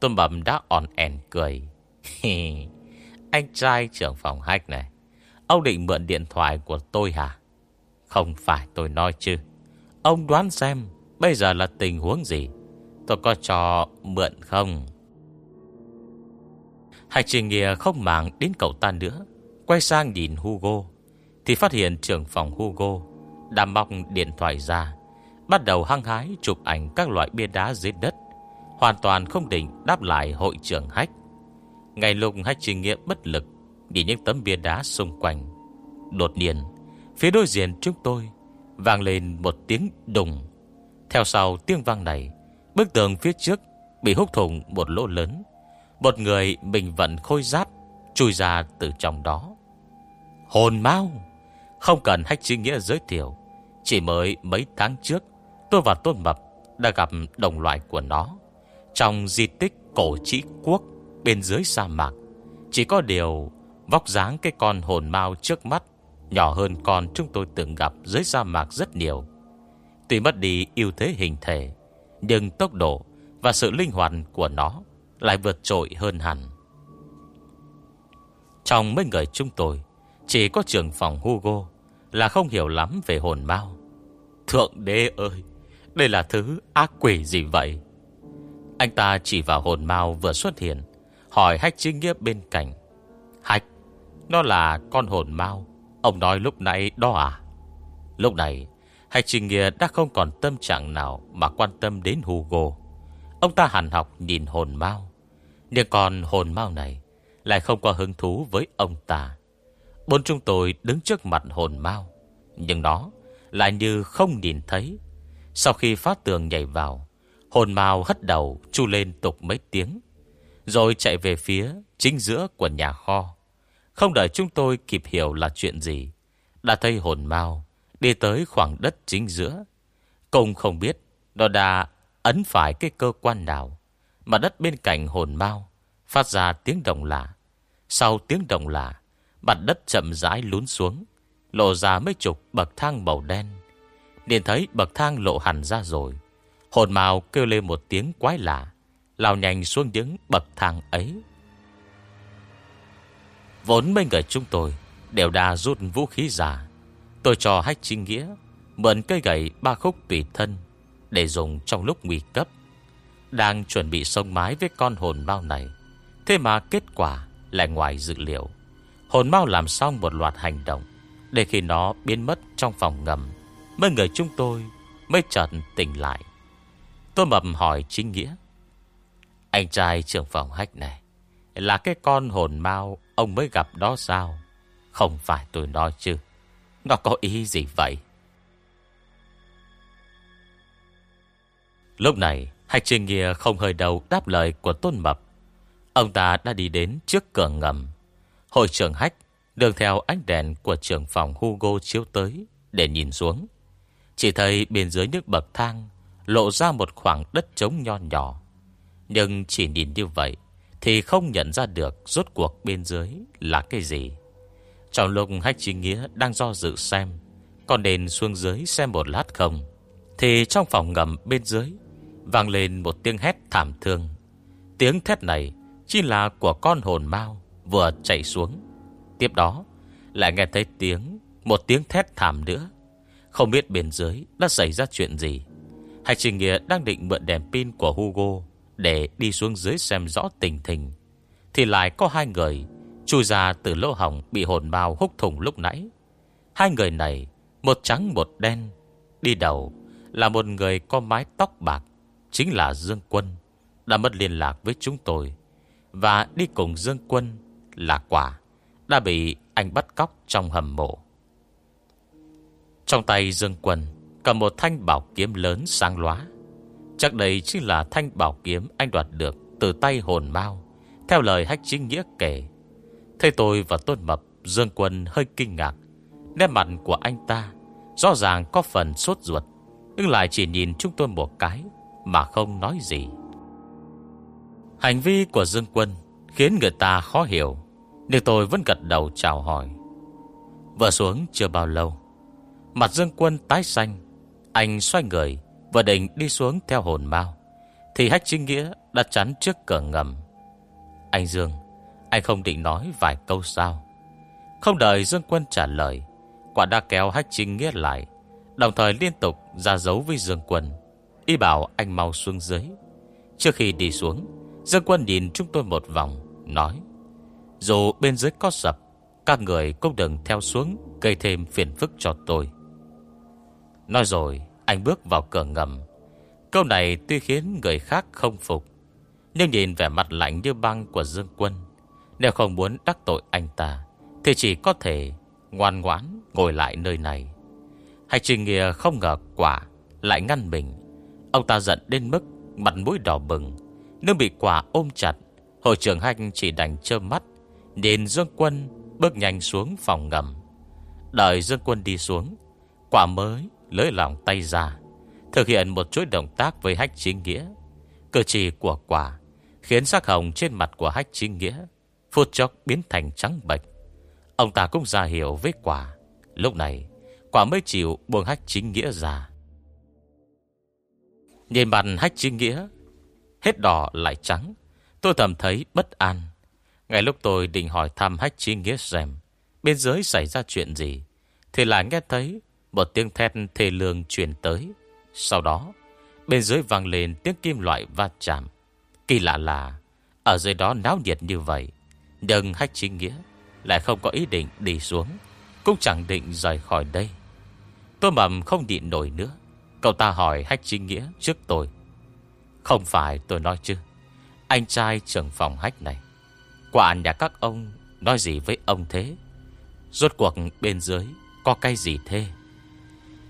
Tôn mập đã on ẻn cười. cười Anh trai trưởng phòng Hách này, Ông định mượn điện thoại của tôi hả? Không phải tôi nói chứ. Ông đoán xem Bây giờ là tình huống gì? Tôi có cho mượn không? Hải trình nghĩa không màng đến cậu ta nữa. Quay sang nhìn Hugo, Thì phát hiện trưởng phòng Hugo Đã mọc điện thoại ra, Bắt đầu hăng hái chụp ảnh các loại bia đá dưới đất, Hoàn toàn không định đáp lại hội trưởng hách. Ngày lúc hách trình nghĩa bất lực Nhìn những tấm bia đá xung quanh, Đột nhiên Phía đối diện chúng tôi Vang lên một tiếng đùng. Theo sau tiếng vang này, Bức tường phía trước Bị hút thủng một lỗ lớn. Một người bình vận khôi giáp Chui ra từ trong đó. Hồn mau! Không cần hách chính nghĩa giới thiệu. Chỉ mới mấy tháng trước, Tôi và Tôn Mập đã gặp đồng loại của nó. Trong di tích cổ trĩ quốc Bên dưới sa mạc, Chỉ có điều Vóc dáng cái con hồn mau trước mắt Nhỏ hơn con chúng tôi từng gặp dưới sa mạc rất nhiều. Tuy mất đi ưu thế hình thể, Nhưng tốc độ và sự linh hoạt của nó Lại vượt trội hơn hẳn. Trong mấy người chúng tôi, Chỉ có trưởng phòng Hugo Là không hiểu lắm về hồn mau. Thượng đế ơi, Đây là thứ ác quỷ gì vậy? Anh ta chỉ vào hồn mau vừa xuất hiện, Hỏi hách chính nghĩa bên cạnh. Hách, Nó là con hồn mau. Ông nói lúc nãy đó à? Lúc này Hành trình nghĩa đã không còn tâm trạng nào Mà quan tâm đến Hugo. Ông ta hàn học nhìn hồn mau. Nhưng còn hồn mau này Lại không có hứng thú với ông ta. Bốn chúng tôi đứng trước mặt hồn mau, Nhưng nó Lại như không nhìn thấy. Sau khi phát tường nhảy vào, Hồn mau hất đầu chu lên tục mấy tiếng, Rồi chạy về phía Chính giữa của nhà kho. Không đợi chúng tôi kịp hiểu là chuyện gì, Đã thấy hồn mau, Đi tới khoảng đất chính giữa. Công không biết Nó đã ấn phải cái cơ quan nào, Mà đất bên cạnh hồn mau Phát ra tiếng đồng lạ. Sau tiếng đồng lạ, Mặt đất chậm rãi lún xuống, Lộ ra mấy chục bậc thang màu đen. Điền thấy bậc thang lộ hẳn ra rồi, Hồn mau kêu lên một tiếng quái lạ, Lao nhanh xuống những bậc thang ấy. Vốn mấy người chúng tôi Đều đã rút vũ khí giả Tôi cho hách chính nghĩa Mượn cây gậy ba khúc tùy thân Để dùng trong lúc nguy cấp. Đang chuẩn bị sông mái với con hồn mau này, Thế mà kết quả lại ngoài dự liệu. Hồn mau làm xong một loạt hành động Để khi nó biến mất trong phòng ngầm, Mấy người chúng tôi mới chợt tỉnh lại. Tôi mập hỏi chính nghĩa, Anh trai trưởng phòng hách này Là cái con hồn mau Ông mới gặp đó sao? Không phải tôi nói chứ. Nó có ý gì vậy? Lúc này Hạch Trinh Nghia không hơi đầu đáp lời của Tôn Mập. Ông ta đã đi đến trước cửa ngầm. Hội trưởng Hách Đường theo ánh đèn của trưởng phòng Hugo chiếu tới Để nhìn xuống. Chỉ thấy bên dưới nước bậc thang Lộ ra một khoảng đất trống nho nhỏ. Nhưng chỉ nhìn như vậy thì không nhận ra được Rốt cuộc bên dưới là cái gì. Trong lúc Hách Chí Nghĩa Đang do dự xem Còn nên xuống dưới xem một lát không? Thì trong phòng ngầm bên dưới, Vang lên một tiếng hét thảm thương. Tiếng thét này Chỉ là của con hồn mau Vừa chạy xuống. Tiếp đó, lại nghe thấy tiếng, Một tiếng thét thảm nữa. Không biết bên dưới đã xảy ra chuyện gì. Hạch Trình Nghĩa đang định mượn đèn pin của Hugo để đi xuống dưới xem rõ tình hình. Thì lại có hai người Chui ra từ lỗ hỏng Bị hồn bao húc thùng lúc nãy. Hai người này, Một trắng một đen, Đi đầu là một người có mái tóc bạc, Chính là Dương Quân, Đã mất liên lạc với chúng tôi. Và đi cùng Dương Quân Là quả, Đã bị anh bắt cóc trong hầm mộ. Trong tay Dương Quân Cầm một thanh bảo kiếm lớn sang lóa. Chắc đây chính là thanh bảo kiếm Anh đoạt được từ tay hồn mau Theo lời hách chính nghĩa kể Thầy tôi và Tôn Mập, Dương Quân hơi kinh ngạc. Nét mặt của anh ta Rõ ràng có phần sốt ruột, Nhưng lại chỉ nhìn chúng tôi một cái Mà không nói gì. Hành vi của Dương Quân Khiến người ta khó hiểu, Nhưng tôi vẫn gật đầu chào hỏi. Vừa xuống chưa bao lâu, Mặt Dương Quân tái xanh, Anh xoay người Vừa định đi xuống theo hồn mau, Thì Hách Chính Nghĩa đã chắn trước cửa ngầm. Anh Dương, Anh không định nói vài câu sao? Không đợi Dương Quân trả lời, Quả đã kéo Hách Chính Nghĩa lại, Đồng thời liên tục ra dấu với Dương Quân. Y bảo anh mau xuống dưới. Trước khi đi xuống, Dương Quân nhìn chúng tôi một vòng, Nói, Dù bên dưới có sập, Các người cũng đừng theo xuống, Gây thêm phiền phức cho tôi. Nói rồi anh bước vào cửa ngầm. Câu này tuy khiến người khác không phục, Nhưng nhìn vẻ mặt lạnh như băng của Dương Quân, Nếu không muốn đắc tội anh ta, Thì chỉ có thể Ngoan ngoãn ngồi lại nơi này. Hành trình nghĩa không ngờ quả Lại ngăn mình. Ông ta giận đến mức mặt mũi đỏ bừng, nước bị quả ôm chặt. Hội trưởng hành chỉ đành trơ mắt, Nhìn Dương Quân bước nhanh xuống phòng ngầm. Đợi Dương Quân đi xuống, Quả mới lưỡi lòng tay ra, Thực hiện một chuỗi động tác với hách chính nghĩa. Cử chỉ của quả Khiến sắc hồng trên mặt của hách chính nghĩa Phút chốc biến thành trắng bệch. Ông ta cũng ra hiểu với quả. Lúc này, Quả mới chịu buông hách chính nghĩa ra. Nhìn mặt hách chính nghĩa, Hết đỏ lại trắng, Tôi thầm thấy bất an. Ngay lúc tôi định hỏi thăm hách chính nghĩa xem Bên dưới xảy ra chuyện gì, Thì lại nghe thấy một tiếng thét thề lương truyền tới. Sau đó, Bên dưới vang lên tiếng kim loại va chạm. Kỳ lạ là, Ở dưới đó náo nhiệt như vậy, Nhưng hách chính nghĩa Lại không có ý định đi xuống, Cũng chẳng định rời khỏi đây. Tôi mầm không nhịn nổi nữa. Cậu ta hỏi hách chính nghĩa trước tôi, Không phải tôi nói chứ? Anh trai trưởng phòng hách này, Quả nhà các ông Nói gì với ông thế? Rốt cuộc bên dưới Có cái gì thế?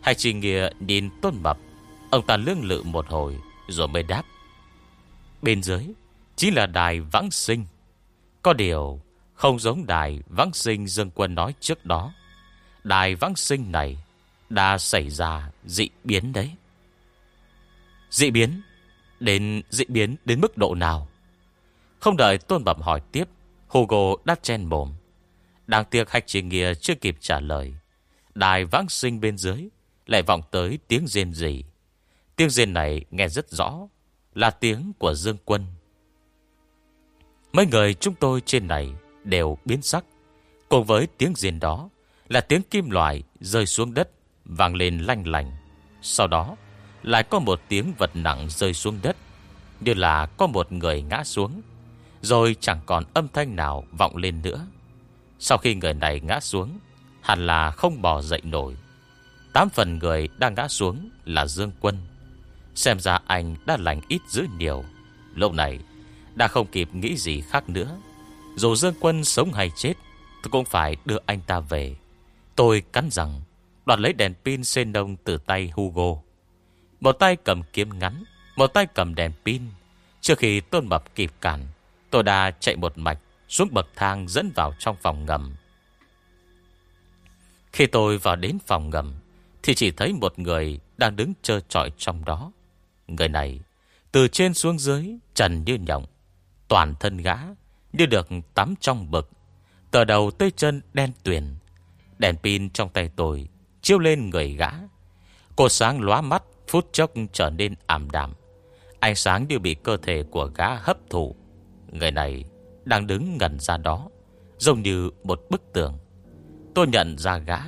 Hai chính nghĩa nhìn tôn mập. Ông ta lương lự một hồi, Rồi mới đáp. Bên dưới, Chính là đài vãng sinh. Có điều, Không giống đài vãng sinh Dương Quân nói trước đó. Đài vãng sinh này Đã xảy ra dị biến đấy. Dị biến? Đến dị biến đến mức độ nào? Không đợi Tôn Bẩm hỏi tiếp, Hugo đắt chen mồm. Đáng tiếc hạch chỉ nghĩa chưa kịp trả lời. Đài vãng sinh bên dưới lại vọng tới tiếng rên rỉ. Tiếng rên này nghe rất rõ, Là tiếng của Dương Quân. Mấy người chúng tôi trên này Đều biến sắc, Cùng với tiếng rên đó Là tiếng kim loại rơi xuống đất, Vang lên lanh lành. Sau đó, lại có một tiếng vật nặng rơi xuống đất, Như là có một người ngã xuống, Rồi chẳng còn âm thanh nào vọng lên nữa. Sau khi người này ngã xuống, Hẳn là không bò dậy nổi. Tám phần người đang ngã xuống là Dương Quân. Xem ra anh đã lành ít dữ nhiều. Lúc này, Đã không kịp nghĩ gì khác nữa. Dù Dương Quân sống hay chết, Tôi cũng phải đưa anh ta về. Tôi cắn rằng Đoạt lấy đèn pin xên đông từ tay Hugo. Một tay cầm kiếm ngắn, Một tay cầm đèn pin. Trước khi Tôn Mập kịp cản, Tôi đã chạy một mạch Xuống bậc thang dẫn vào trong phòng ngầm. Khi tôi vào đến phòng ngầm thì chỉ thấy một người Đang đứng trơ trọi trong đó. Người này, từ trên xuống dưới, Trần như nhộng, Toàn thân gã như được tắm trong bực, Tờ đầu tới chân đen tuyền. Đèn pin trong tay tôi Chiếu lên người gã. Cô sáng lóa mắt, Phút chốc trở nên ảm đạm. Ánh sáng như bị cơ thể của gã hấp thụ. Người này đang đứng ngẩn ra đó, Giống như một bức tường. Tôi nhận ra gã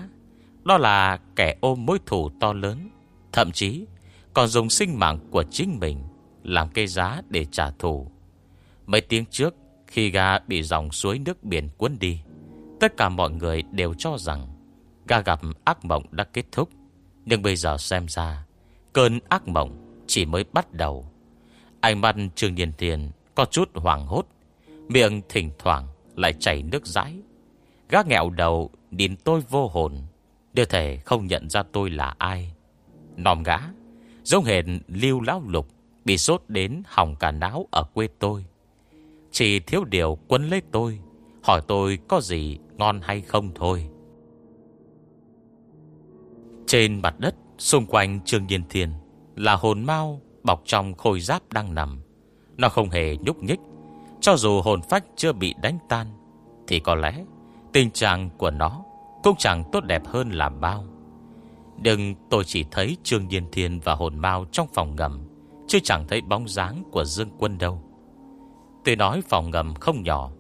đó là kẻ ôm mối thù to lớn, Thậm chí còn dùng sinh mạng của chính mình Làm cây giá để trả thù. Mấy tiếng trước, Khi gà bị dòng suối nước biển cuốn đi, Tất cả mọi người đều cho rằng Gà gặp ác mộng đã kết thúc. Nhưng bây giờ xem ra, Cơn ác mộng chỉ mới bắt đầu. Ánh mắt Trương Điền Tiền Có chút hoàng hốt, Miệng thỉnh thoảng lại chảy nước rãi. Gác nghẹo đầu, Nhìn tôi vô hồn. Đưa thể không nhận ra tôi là ai. Nòm gã Giống hền lưu lão lục Bị sốt đến hỏng cả não ở quê tôi. Chỉ thiếu điều quân lấy tôi, Hỏi tôi có gì ngon hay không thôi. Trên mặt đất, Xung quanh Trương Nhiên Thiên Là hồn mau bọc trong khôi giáp đang nằm. Nó không hề nhúc nhích, Cho dù hồn phách chưa bị đánh tan, Thì có lẽ Tình trạng của nó cũng chẳng tốt đẹp hơn là bao. Đừng tôi chỉ thấy Trương Nhiên Thiên và hồn mau trong phòng ngầm, Chứ chẳng thấy bóng dáng của Dương Quân đâu. Tôi nói phòng ngầm không nhỏ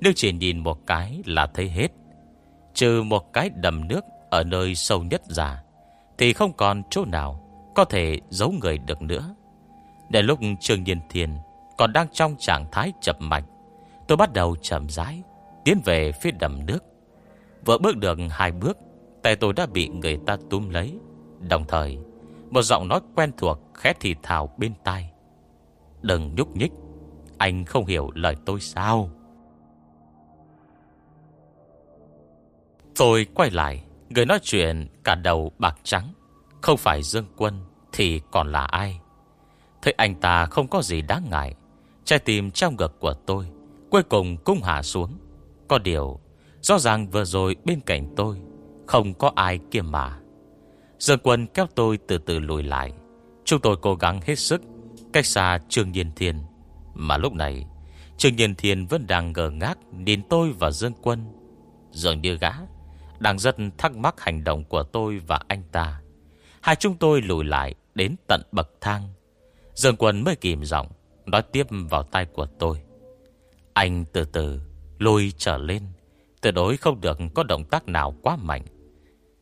nếu chỉ nhìn một cái là thấy hết. Trừ một cái đầm nước Ở nơi sâu nhất ra, Thì không còn chỗ nào Có thể giấu người được nữa. Để lúc Trương Nhiên Thiên Còn đang trong trạng thái chậm mạch, Tôi bắt đầu chậm rãi Tiến về phía đầm nước. Vừa bước được hai bước, Tay tôi đã bị người ta túm lấy. Đồng thời, Một giọng nói quen thuộc khét thì thào bên tai. Đừng nhúc nhích, Anh không hiểu lời tôi sao. Tôi quay lại, Người nói chuyện cả đầu bạc trắng. Không phải Dương Quân Thì còn là ai? Thấy anh ta không có gì đáng ngại, Trái tim trong ngực của tôi Cuối cùng cũng hạ xuống. Có điều Rõ ràng vừa rồi bên cạnh tôi không có ai kia mà. Dương quân kéo tôi từ từ lùi lại. Chúng tôi cố gắng hết sức, Cách xa Trương Nhiên Thiên. Mà lúc này, Trương Nhiên Thiên vẫn đang ngờ ngác Nhìn tôi và Dương quân. Dường như gã Đang rất thắc mắc hành động của tôi và anh ta. Hai chúng tôi lùi lại Đến tận bậc thang. Dương quân mới kìm giọng, Nói tiếp vào tay của tôi. Anh từ từ lùi trở lên. Tuyệt đối không được có động tác nào quá mạnh.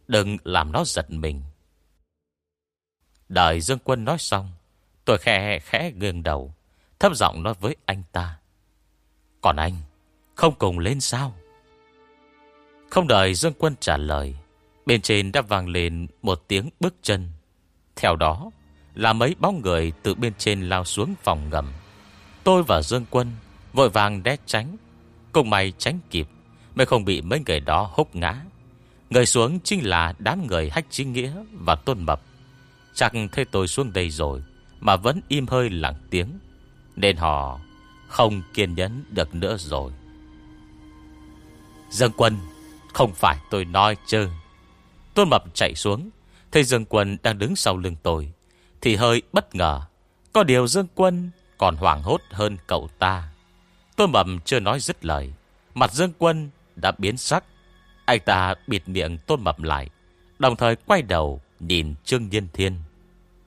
Đừng làm nó giật mình. Đợi Dương Quân nói xong, Tôi khẽ khẽ gương đầu, Thấp giọng nói với anh ta. Còn anh, Không cùng lên sao? Không đợi Dương Quân trả lời, Bên trên đã vang lên Một tiếng bước chân. Theo đó, là mấy bóng người Từ bên trên lao xuống phòng ngầm. Tôi và Dương Quân Vội vàng né tránh, Cùng mày tránh kịp. Mới không bị mấy người đó húc ngã Người xuống chính là đám người hách chính nghĩa và tôn mập. Chắc thấy tôi xuống đây rồi mà vẫn im hơi lặng tiếng. Nên họ không kiên nhẫn được nữa rồi. Dương quân, không phải tôi nói chứ. Tôn mập chạy xuống, thấy Dương quân đang đứng sau lưng tôi. Thì hơi bất ngờ. Có điều Dương quân còn hoảng hốt hơn cậu ta. Tôn mập chưa nói dứt lời. Mặt Dương quân đã biến sắc. Anh ta bịt miệng tôn mập lại Đồng thời quay đầu nhìn Trương Nhiên Thiên.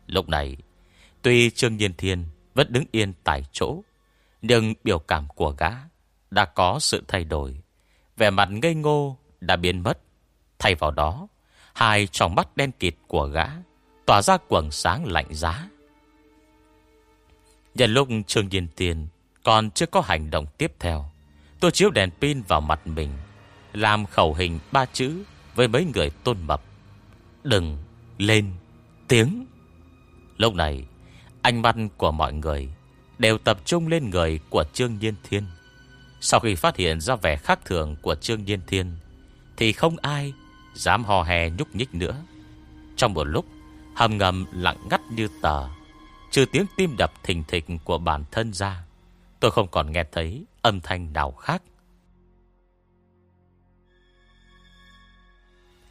Lúc này Tuy Trương Nhiên Thiên Vẫn đứng yên tại chỗ Nhưng biểu cảm của gã Đã có sự thay đổi. Vẻ mặt ngây ngô đã biến mất. Thay vào đó Hai tròng mắt đen kịt của gã Tỏa ra quầng sáng lạnh giá. Nhân lúc Trương Nhiên thiên còn chưa có hành động tiếp theo, tôi chiếu đèn pin vào mặt mình, làm khẩu hình ba chữ với mấy người tôn mập. Đừng lên tiếng. Lúc này, ánh mắt của mọi người đều tập trung lên người của Trương Nhiên Thiên. Sau khi phát hiện ra vẻ khác thường của Trương Nhiên Thiên, thì không ai dám hò hè nhúc nhích nữa. Trong một lúc, hầm ngầm lặng ngắt như tờ, trừ tiếng tim đập thình thịch của bản thân ra, tôi không còn nghe thấy âm thanh nào khác.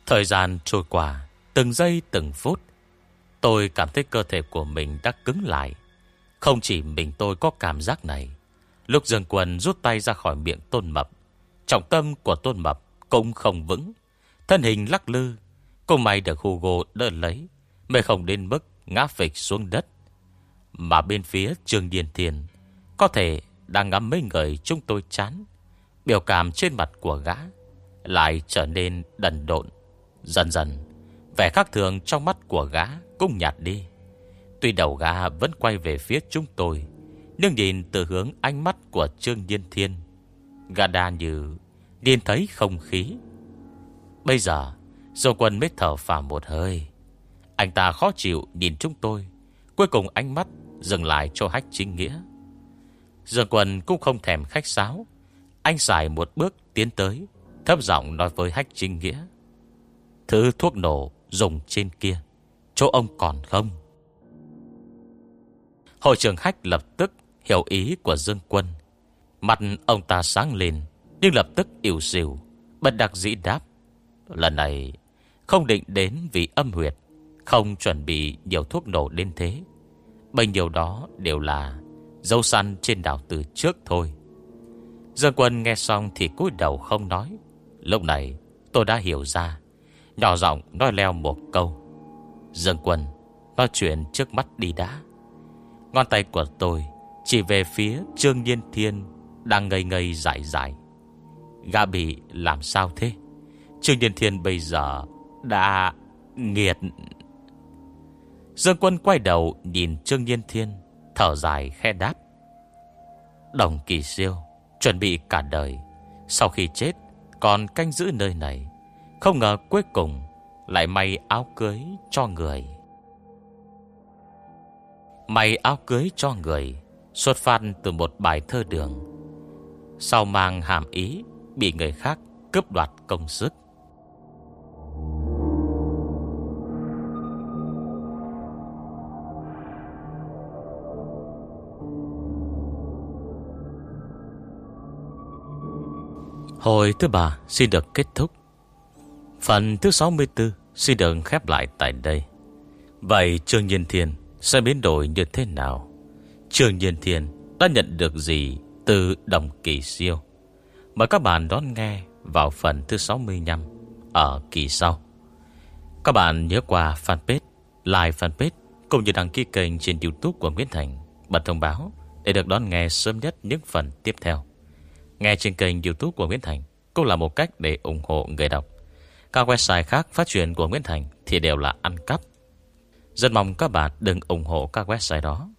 Thời gian trôi qua, từng giây từng phút, tôi cảm thấy cơ thể của mình đã cứng lại. Không chỉ mình tôi có cảm giác này. Lúc Dương Quân rút tay ra khỏi miệng Tôn Mập, trọng tâm của Tôn Mập cũng không vững. Thân hình lắc lư, cô may được Hugo đỡ lấy, mới không đến mức ngã phịch xuống đất. Mà bên phía Trương Điền Thiền, có thể đang ngắm mấy người chúng tôi chán. Biểu cảm trên mặt của gã lại trở nên đần độn. Dần dần, vẻ khác thường trong mắt của gã cũng nhạt đi. Tuy đầu gã vẫn quay về phía chúng tôi, nhưng nhìn từ hướng ánh mắt của Trương Nhiên Thiên, gã đa như điên thấy không khí. Bây giờ, Dô quân mới thở phào một hơi. Anh ta khó chịu nhìn chúng tôi, cuối cùng ánh mắt dừng lại cho hách chính nghĩa. Dương Quân cũng không thèm khách sáo. Anh xài một bước tiến tới, thấp giọng nói với Hách Trinh Nghĩa. Thứ thuốc nổ dùng trên kia, chỗ ông còn không? Hội trưởng Hách lập tức hiểu ý của Dương Quân. Mặt ông ta sáng lên, nhưng lập tức yếu xìu, bất đặc dĩ đáp. Lần này, không định đến vì âm huyệt, không chuẩn bị nhiều thuốc nổ đến thế. Bấy nhiêu đó đều là Dâu săn trên đảo từ trước thôi. Dương quân nghe xong thì cúi đầu không nói. Lúc này, tôi đã hiểu ra. Nhỏ giọng nói leo một câu. Dương quân, Nói chuyện trước mắt đi đã. Ngón tay của tôi Chỉ về phía Trương Nhiên Thiên Đang ngây ngây dại dại. Gã bị làm sao thế? Trương Nhiên Thiên bây giờ Đã nghiệt. Dương quân quay đầu Nhìn Trương Nhiên Thiên. Thở dài khe đáp. Đồng kỳ siêu Chuẩn bị cả đời. Sau khi chết, còn canh giữ nơi này. Không ngờ cuối cùng Lại may áo cưới cho người. May áo cưới cho người, Xuất phát từ một bài thơ đường. Sau mang hàm ý Bị người khác cướp đoạt công sức. Hồi thứ ba xin được kết thúc Phần thứ 64 xin được khép lại tại đây Vậy Trương Nhiên Thiên sẽ biến đổi như thế nào? Trương Nhiên Thiên đã nhận được gì từ đồng kỳ siêu? Mời các bạn đón nghe vào phần thứ 65 ở kỳ sau. Các bạn nhớ qua fanpage, like fanpage cũng như đăng ký kênh trên youtube của Nguyễn Thành bật thông báo để được đón nghe sớm nhất những phần tiếp theo. Nghe trên kênh youtube của Nguyễn Thành, Cũng là một cách để ủng hộ người đọc. Các website khác phát truyền của Nguyễn Thành Thì đều là ăn cắp. Rất mong các bạn đừng ủng hộ các website đó.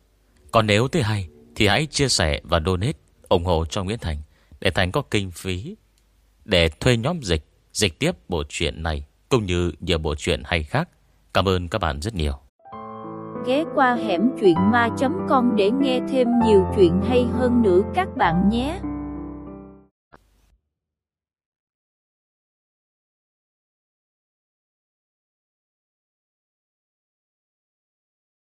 Còn nếu thấy hay, Thì hãy chia sẻ và donate ủng hộ cho Nguyễn Thành Để Thành có kinh phí Để thuê nhóm dịch Dịch tiếp bộ truyện này Cũng như nhiều bộ truyện hay khác. Cảm ơn các bạn rất nhiều. Ghé qua hẻm chuyện ma.com để nghe thêm nhiều chuyện hay hơn nữa các bạn nhé.